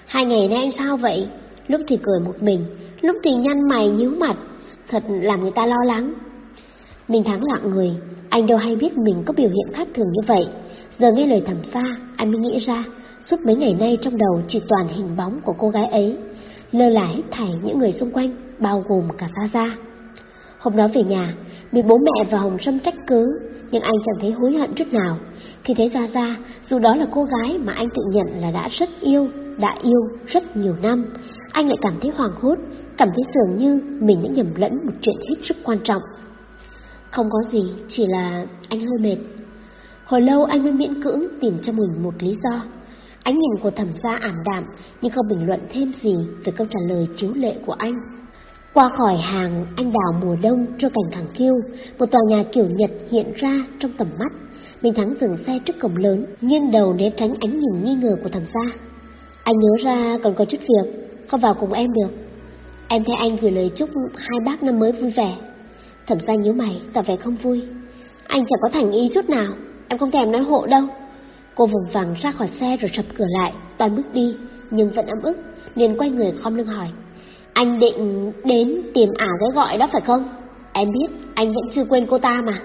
Hai ngày nay anh sao vậy? Lúc thì cười một mình, lúc thì nhăn mày nhíu mặt, thật làm người ta lo lắng. Mình thắng lặng người, anh đâu hay biết mình có biểu hiện khác thường như vậy. Giờ nghe lời thẩm xa, anh mới nghĩ ra, suốt mấy ngày nay trong đầu chỉ toàn hình bóng của cô gái ấy, lơ là hết thảy những người xung quanh, bao gồm cả Gia Gia. Hôm đó về nhà, bị bố mẹ và Hồng Trâm trách cứ, nhưng anh chẳng thấy hối hận chút nào. Khi thấy Gia Gia, dù đó là cô gái mà anh tự nhận là đã rất yêu, đã yêu rất nhiều năm, anh lại cảm thấy hoàng hốt, cảm thấy dường như mình đã nhầm lẫn một chuyện hết sức quan trọng. Không có gì, chỉ là anh hơi mệt. Hồi lâu anh mới miễn cưỡng tìm cho mình một lý do. Ánh nhìn của thẩm gia ảm đạm nhưng không bình luận thêm gì về câu trả lời chiếu lệ của anh. Qua khỏi hàng anh đào mùa đông cho cảnh thẳng kiêu, một tòa nhà kiểu Nhật hiện ra trong tầm mắt. Minh Thắng dừng xe trước cổng lớn, nghiêng đầu né tránh ánh nhìn nghi ngờ của thẩm gia. Anh nhớ ra còn có chút việc, không vào cùng em được. Em thấy anh gửi lời chúc hai bác năm mới vui vẻ. Thẩm gia nhíu mày, tỏ vẻ không vui. Anh chẳng có thành ý chút nào, em không thèm nói hộ đâu. Cô vùng vằng ra khỏi xe rồi sập cửa lại, toàn bước đi, nhưng vẫn ấm ức, liền quay người khom lưng hỏi. Anh định đến tìm ả cái gọi đó phải không? Em biết, anh vẫn chưa quên cô ta mà.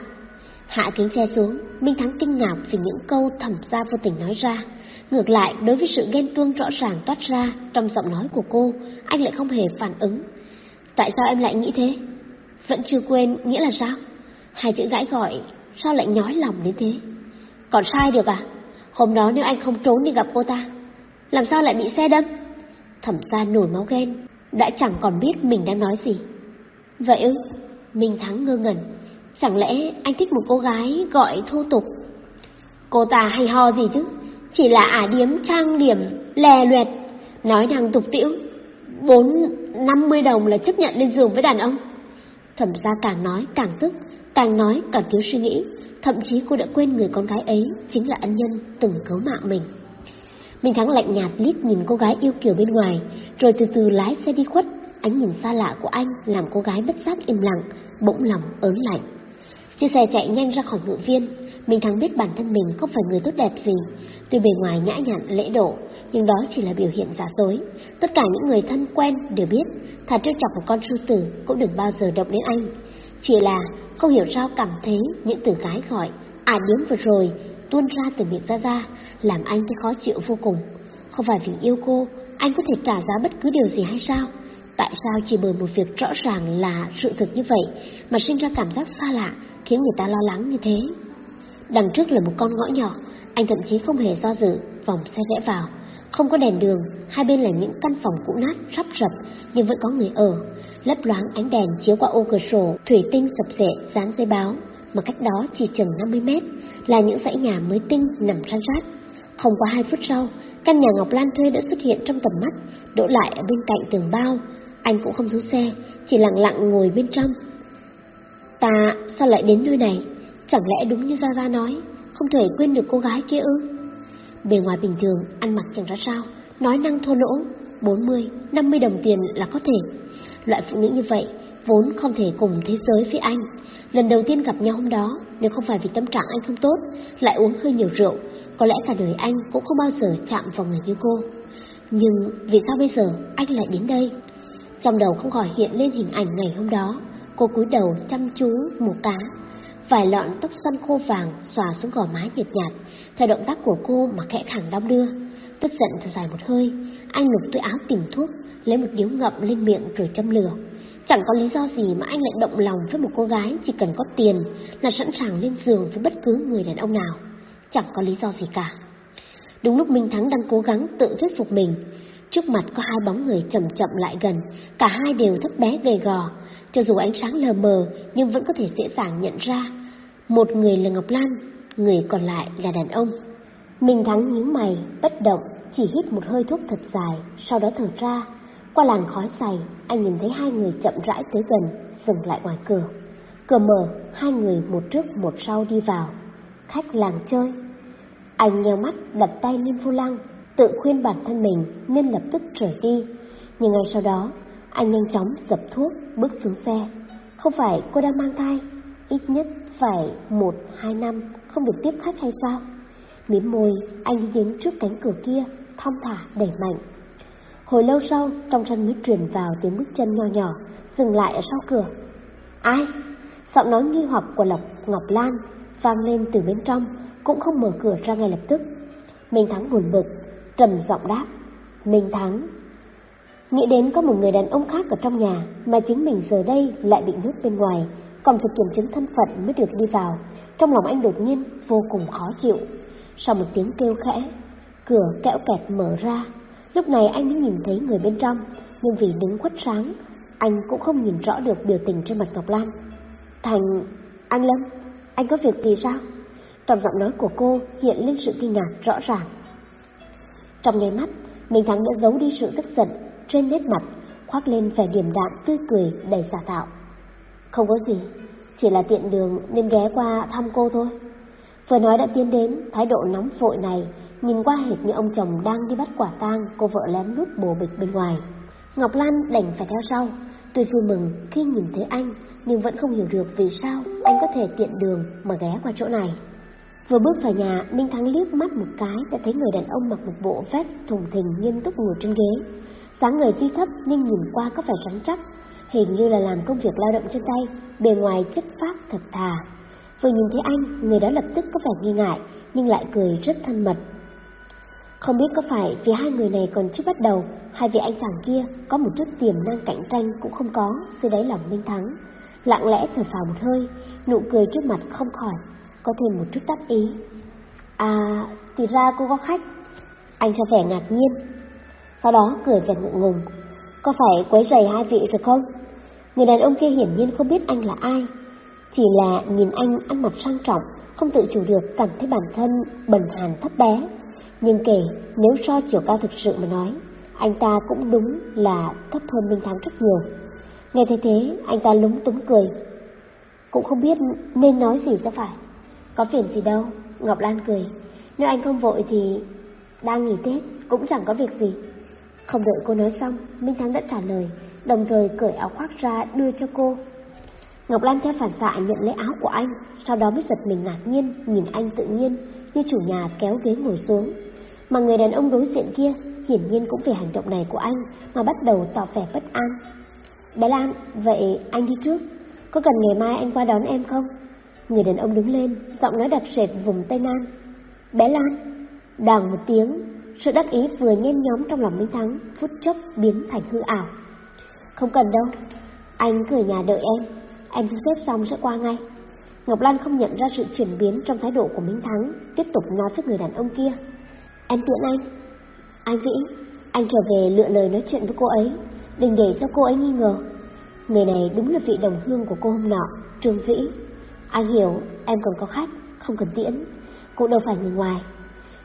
Hạ kính xe xuống, Minh Thắng kinh ngạc vì những câu thẩm gia vô tình nói ra. Ngược lại, đối với sự ghen tuông rõ ràng toát ra trong giọng nói của cô, anh lại không hề phản ứng. Tại sao em lại nghĩ thế? Vẫn chưa quên, nghĩa là sao? Hai chữ gãi gọi, sao lại nhói lòng đến thế? Còn sai được à? Hôm đó nếu anh không trốn đi gặp cô ta, làm sao lại bị xe đâm? Thẩm gia nổi máu ghen, đã chẳng còn biết mình đang nói gì. Vậy ư? Minh Thắng ngơ ngẩn, chẳng lẽ anh thích một cô gái gọi thô tục? Cô ta hay ho gì chứ? Chỉ là ả điếm trang điểm, lè loẹt, nói năng tục tiễu. Bốn, năm mươi đồng là chấp nhận lên giường với đàn ông. Thẩm gia càng nói càng tức, càng nói càng thiếu suy nghĩ, thậm chí cô đã quên người con gái ấy chính là ân nhân từng cứu mạng mình. Minh Thắng lạnh nhạt liếc nhìn cô gái yêu kiều bên ngoài, rồi từ từ lái xe đi khuất. Ánh nhìn xa lạ của anh làm cô gái bất giác im lặng, bỗng lòng ớn lạnh. Chiếc xe chạy nhanh ra khỏi ngự viên, Minh Thắng biết bản thân mình không phải người tốt đẹp gì. Tuy bề ngoài nhã nhặn lễ độ, nhưng đó chỉ là biểu hiện giả dối. Tất cả những người thân quen đều biết, thà trêu chọc một con sư tử cũng đừng bao giờ động đến anh. Chỉ là không hiểu sao cảm thấy những từ gái gọi, à điếm vừa rồi, tuôn ra từ miệng ra ra, làm anh thấy khó chịu vô cùng. Không phải vì yêu cô, anh có thể trả giá bất cứ điều gì hay sao? Tại sao chỉ bởi một việc rõ ràng là sự thực như vậy mà sinh ra cảm giác xa lạ khiến người ta lo lắng như thế? Đằng trước là một con ngõ nhỏ, anh thậm chí không hề do dự, vòng xe rẽ vào. Không có đèn đường, hai bên là những căn phòng cũ nát, rắp rập, nhưng vẫn có người ở. Lấp loáng ánh đèn chiếu qua ô cửa sổ, thủy tinh sập sệ, dán giấy báo, mà cách đó chỉ chừng 50 mét là những dãy nhà mới tinh nằm san sát. Không quá hai phút sau, căn nhà Ngọc Lan thuê đã xuất hiện trong tầm mắt, đỗ lại ở bên cạnh tường bao. Anh cũng không xuống xe, chỉ lặng lặng ngồi bên trong. Ta sao lại đến nơi này? Chẳng lẽ đúng như Gia Gia nói, không thể quên được cô gái kia ư? Bề ngoài bình thường, ăn mặc chẳng ra sao, nói năng thô lỗ, 40, 50 đồng tiền là có thể. Loại phụ nữ như vậy vốn không thể cùng thế giới với anh. Lần đầu tiên gặp nhau hôm đó, nếu không phải vì tâm trạng anh không tốt, lại uống hơi nhiều rượu, có lẽ cả đời anh cũng không bao giờ chạm vào người như cô. Nhưng vì sao bây giờ anh lại đến đây? Trong đầu không khỏi hiện lên hình ảnh ngày hôm đó, cô cúi đầu chăm chú một cá, vài lọn tóc xoăn khô vàng xòa xuống gò má nhợt nhạt, theo động tác của cô mà khẽ khàng đong đưa. Tức giận thở dài một hơi, anh lục túi áo tìm thuốc, lấy một điếu ngậm lên miệng rồi châm lửa. Chẳng có lý do gì mà anh lại động lòng với một cô gái chỉ cần có tiền là sẵn sàng lên giường với bất cứ người đàn ông nào. Chẳng có lý do gì cả. Đúng lúc Minh Thắng đang cố gắng tự thuyết phục mình, trước mặt có hai bóng người chậm chậm lại gần, cả hai đều thấp bé gầy gò, cho dù ánh sáng lờ mờ nhưng vẫn có thể dễ dàng nhận ra. Một người là Ngọc Lan, người còn lại là đàn ông. Minh Thắng nhíu mày, bất động, chỉ hít một hơi thuốc thật dài, sau đó thở ra. Qua làn khói xày, anh nhìn thấy hai người chậm rãi tới gần, dừng lại ngoài cửa. Cửa mở, hai người một trước một sau đi vào. Khách làng chơi. Anh nheo mắt đặt tay lên vô lăng, tự khuyên bản thân mình nên lập tức rời đi. Nhưng ngay sau đó, anh nhanh chóng dập thuốc, bước xuống xe. Không phải cô đang mang thai, ít nhất phải một, hai năm không được tiếp khách hay sao? Mím môi, anh đi đến trước cánh cửa kia, thong thả đẩy mạnh. Hồi lâu sau, trong sân mới truyền vào tiếng bước chân nho nhỏ, dừng lại ở sau cửa. Ai? Giọng nói nghi hoặc của Lộc Ngọc Lan vang lên từ bên trong, cũng không mở cửa ra ngay lập tức. Minh Thắng buồn bực, trầm giọng đáp. Minh Thắng. Nghĩ đến có một người đàn ông khác ở trong nhà, mà chính mình giờ đây lại bị nhốt bên ngoài, còn phải kiểm chứng thân phận mới được đi vào. Trong lòng anh đột nhiên vô cùng khó chịu. Sau một tiếng kêu khẽ, cửa kẽo kẹt mở ra. Lúc này anh mới nhìn thấy người bên trong, nhưng vì đứng khuất sáng, anh cũng không nhìn rõ được biểu tình trên mặt Ngọc Lan. Thành, anh Lâm, anh có việc gì sao? Trong giọng nói của cô hiện lên sự kinh ngạc rõ ràng. Trong nháy mắt, Minh Thắng đã giấu đi sự tức giận trên nét mặt, khoác lên vẻ điềm đạm tươi cười đầy giả tạo. Không có gì, chỉ là tiện đường nên ghé qua thăm cô thôi. Vừa nói đã tiến đến, thái độ nóng vội này, nhìn qua hệt như ông chồng đang đi bắt quả tang cô vợ lén lút bồ bịch bên ngoài. Ngọc Lan đành phải theo sau, tuy vui mừng khi nhìn thấy anh, nhưng vẫn không hiểu được vì sao anh có thể tiện đường mà ghé qua chỗ này. Vừa bước vào nhà, Minh Thắng liếc mắt một cái đã thấy người đàn ông mặc một bộ vest thùng thình nghiêm túc ngồi trên ghế. Sáng người tuy thấp nhưng nhìn qua có vẻ rắn chắc, hình như là làm công việc lao động trên tay, bề ngoài chất phác thật thà. Vừa nhìn thấy anh, người đó lập tức có vẻ nghi ngại, nhưng lại cười rất thân mật. Không biết có phải vì hai người này còn chưa bắt đầu, hay vì anh chàng kia có một chút tiềm năng cạnh tranh cũng không có, dưới đáy lòng Minh Thắng. Lặng lẽ thở phào một hơi, nụ cười trước mặt không khỏi, có thêm một chút đắc ý. À, thì ra cô có khách. Anh cho vẻ ngạc nhiên. Sau đó cười vẻ ngượng ngùng. Có phải quấy rầy hai vị rồi không? Người đàn ông kia hiển nhiên không biết anh là ai. Chỉ là nhìn anh ăn mặc sang trọng, không tự chủ được cảm thấy bản thân bần hàn thấp bé. Nhưng kể nếu so chiều cao thực sự mà nói, anh ta cũng đúng là thấp hơn Minh Thắng rất nhiều. Nghe thấy thế, anh ta lúng túng cười. Cũng không biết nên nói gì cho phải. Có phiền gì đâu, Ngọc Lan cười. Nếu anh không vội thì đang nghỉ Tết, cũng chẳng có việc gì. Không đợi cô nói xong, Minh Thắng đã trả lời, đồng thời cởi áo khoác ra đưa cho cô. Ngọc Lan theo phản xạ nhận lấy áo của anh, sau đó mới giật mình ngạc nhiên, nhìn anh tự nhiên, như chủ nhà kéo ghế ngồi xuống. Mà người đàn ông đối diện kia, hiển nhiên cũng vì hành động này của anh mà bắt đầu tỏ vẻ bất an. Bé Lan, vậy anh đi trước, có cần ngày mai anh qua đón em không? Người đàn ông đứng lên, giọng nói đặc sệt vùng Tây Nam. Bé Lan, đàng một tiếng, sự đắc ý vừa nhen nhóm trong lòng Minh Thắng, phút chốc biến thành hư ảo. Không cần đâu, anh cứ ở nhà đợi em, em thu xếp xong sẽ qua ngay. Ngọc Lan không nhận ra sự chuyển biến trong thái độ của Minh Thắng, tiếp tục nói với người đàn ông kia. Em tiện anh. Anh Vĩ, anh trở về lựa lời nói chuyện với cô ấy, đừng để cho cô ấy nghi ngờ. Người này đúng là vị đồng hương của cô hôm nọ, Trương Vĩ. Anh hiểu, em còn có khách, không cần tiễn, cũng đâu phải người ngoài.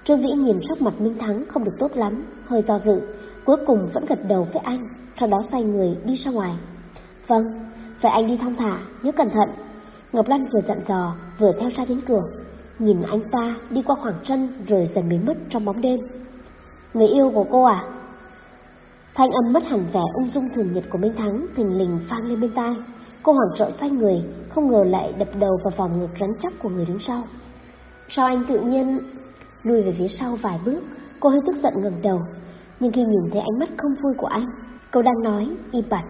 Trương Vĩ nhìn sắc mặt Minh Thắng không được tốt lắm, hơi do dự, cuối cùng vẫn gật đầu với anh, sau đó xoay người đi ra ngoài. Vâng, vậy anh đi thong thả, nhớ cẩn thận. Ngọc Lan vừa dặn dò, vừa theo ra đến cửa, nhìn anh ta đi qua khoảng sân rồi dần biến mất trong bóng đêm. Người yêu của cô à? Thanh âm mất hẳn vẻ ung dung thường nhật của Minh Thắng thình lình phang lên bên tai. Cô hoảng sợ xoay người, không ngờ lại đập đầu vào vòng ngực rắn chắc của người đứng sau. Sao anh tự nhiên lùi về phía sau vài bước, cô hơi tức giận ngẩng đầu, nhưng khi nhìn thấy ánh mắt không vui của anh, cậu đang nói im bặt.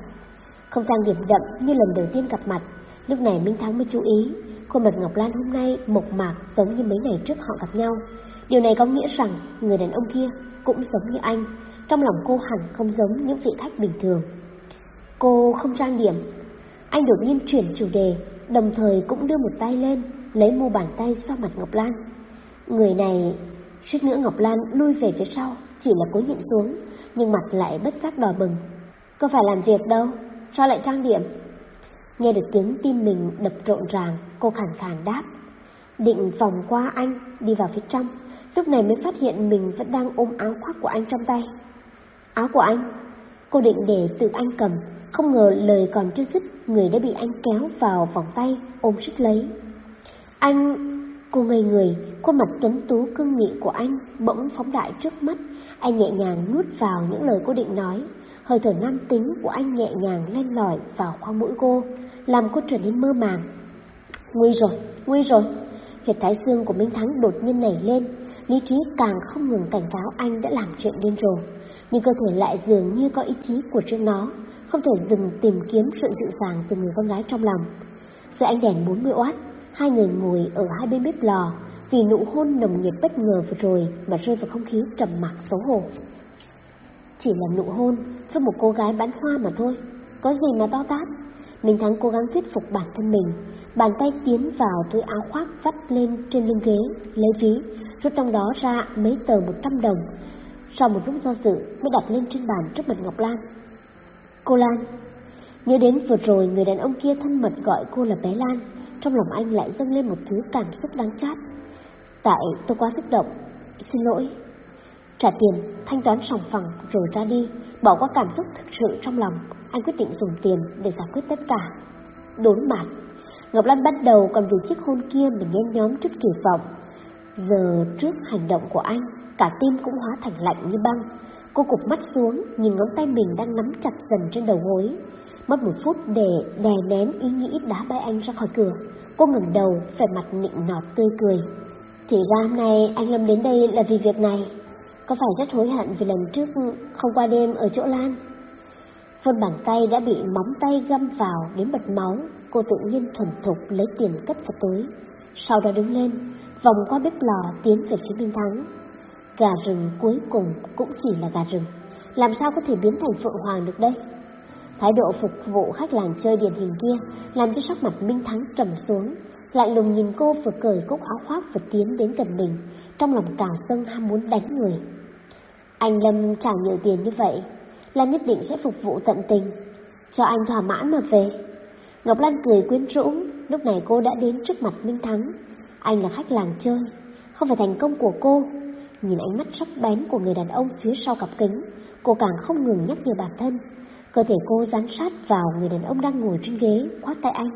Không trang điểm đậm như lần đầu tiên gặp mặt, lúc này Minh Thắng mới chú ý, khuôn mặt Ngọc Lan hôm nay mộc mạc giống như mấy ngày trước họ gặp nhau. Điều này có nghĩa rằng người đàn ông kia cũng giống như anh, trong lòng cô hẳn không giống những vị khách bình thường. Cô không trang điểm. Anh đột nhiên chuyển chủ đề, đồng thời cũng đưa một tay lên, lấy mu bàn tay xoa mặt Ngọc Lan. Người này, suýt nữa Ngọc Lan lui về phía sau, chỉ là cố nhịn xuống, nhưng mặt lại bất giác đỏ bừng. Có phải làm việc đâu, sao lại trang điểm? Nghe được tiếng tim mình đập rộn ràng, cô khàn khàn đáp. Định vòng qua anh, đi vào phía trong, lúc này mới phát hiện mình vẫn đang ôm áo khoác của anh trong tay. Áo của anh? Cô định để tự anh cầm, không ngờ lời còn chưa dứt, người đã bị anh kéo vào vòng tay, ôm sức lấy. Anh... Cô ngây người, khuôn mặt tuấn tú cương nghị của anh bỗng phóng đại trước mắt. Anh nhẹ nhàng nuốt vào những lời cô định nói. Hơi thở nam tính của anh nhẹ nhàng len lỏi vào khoang mũi cô, làm cô trở nên mơ màng. Nguy rồi, nguy rồi. Huyệt thái xương của Minh Thắng đột nhiên nảy lên, lý trí càng không ngừng cảnh cáo anh đã làm chuyện điên rồ. Nhưng cơ thể lại dường như có ý chí của riêng nó, không thể dừng tìm kiếm sự dịu dàng từ người con gái trong lòng. Dưới ánh đèn 40W, hai người ngồi ở hai bên bếp lò, vì nụ hôn nồng nhiệt bất ngờ vừa rồi mà rơi vào không khí trầm mặc xấu hổ. Chỉ là nụ hôn với một cô gái bán hoa mà thôi, có gì mà to tát. Minh Thắng cố gắng thuyết phục bản thân mình, bàn tay tiến vào túi áo khoác vắt lên trên lưng ghế, lấy ví, rút trong đó ra mấy tờ một trăm đồng. Sau một lúc do dự mới đặt lên trên bàn trước mặt Ngọc Lan. Cô Lan, nhớ đến vừa rồi người đàn ông kia thân mật gọi cô là bé Lan, trong lòng anh lại dâng lên một thứ cảm xúc đáng chát. Tại tôi quá xúc động, xin lỗi. Trả tiền, thanh toán sòng phẳng rồi ra đi, bỏ qua cảm xúc thực sự trong lòng, anh quyết định dùng tiền để giải quyết tất cả. Đốn mặt, Ngọc Lan bắt đầu còn vì chiếc hôn kia mà nhen nhóm chút kỳ vọng. Giờ trước hành động của anh, cả tim cũng hóa thành lạnh như băng. Cô cục mắt xuống, nhìn ngón tay mình đang nắm chặt dần trên đầu gối. Mất một phút để đè nén ý nghĩ đá bay anh ra khỏi cửa. Cô ngẩng đầu, vẻ mặt nịnh nọt tươi cười. Thì ra hôm nay anh Lâm đến đây là vì việc này. Có phải rất hối hận vì lần trước không qua đêm ở chỗ Lan? Vân bàn tay đã bị móng tay găm vào đến bật máu, cô tự nhiên thuần thục lấy tiền cất vào túi. Sau đó đứng lên, vòng qua bếp lò tiến về phía Minh Thắng. Gà rừng cuối cùng cũng chỉ là gà rừng, làm sao có thể biến thành phượng hoàng được đây? Thái độ phục vụ khách làng chơi điển hình kia làm cho sắc mặt Minh Thắng trầm xuống, lạnh lùng nhìn cô vừa cởi cúc áo khoác vừa tiến đến gần mình, trong lòng trào sân ham muốn đánh người. Anh Lâm trả nhiều tiền như vậy, là nhất định sẽ phục vụ tận tình, cho anh thỏa mãn mà về. Ngọc Lan cười quyến rũ, lúc này cô đã đến trước mặt Minh Thắng. Anh là khách làng chơi, không phải thành công của cô. Nhìn ánh mắt sắc bén của người đàn ông phía sau cặp kính, cô càng không ngừng nhắc nhở bản thân. Cơ thể cô dán sát vào người đàn ông đang ngồi trên ghế, khoát tay anh.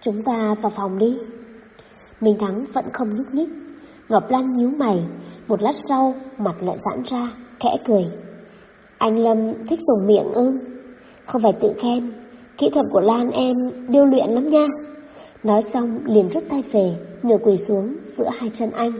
Chúng ta vào phòng đi. Minh Thắng vẫn không nhúc nhích. Ngọc Lan nhíu mày, một lát sau mặt lại giãn ra, khẽ cười. Anh Lâm thích dùng miệng ư? Không phải tự khen, kỹ thuật của Lan em điêu luyện lắm nha. Nói xong liền rút tay về, nửa quỳ xuống giữa hai chân anh.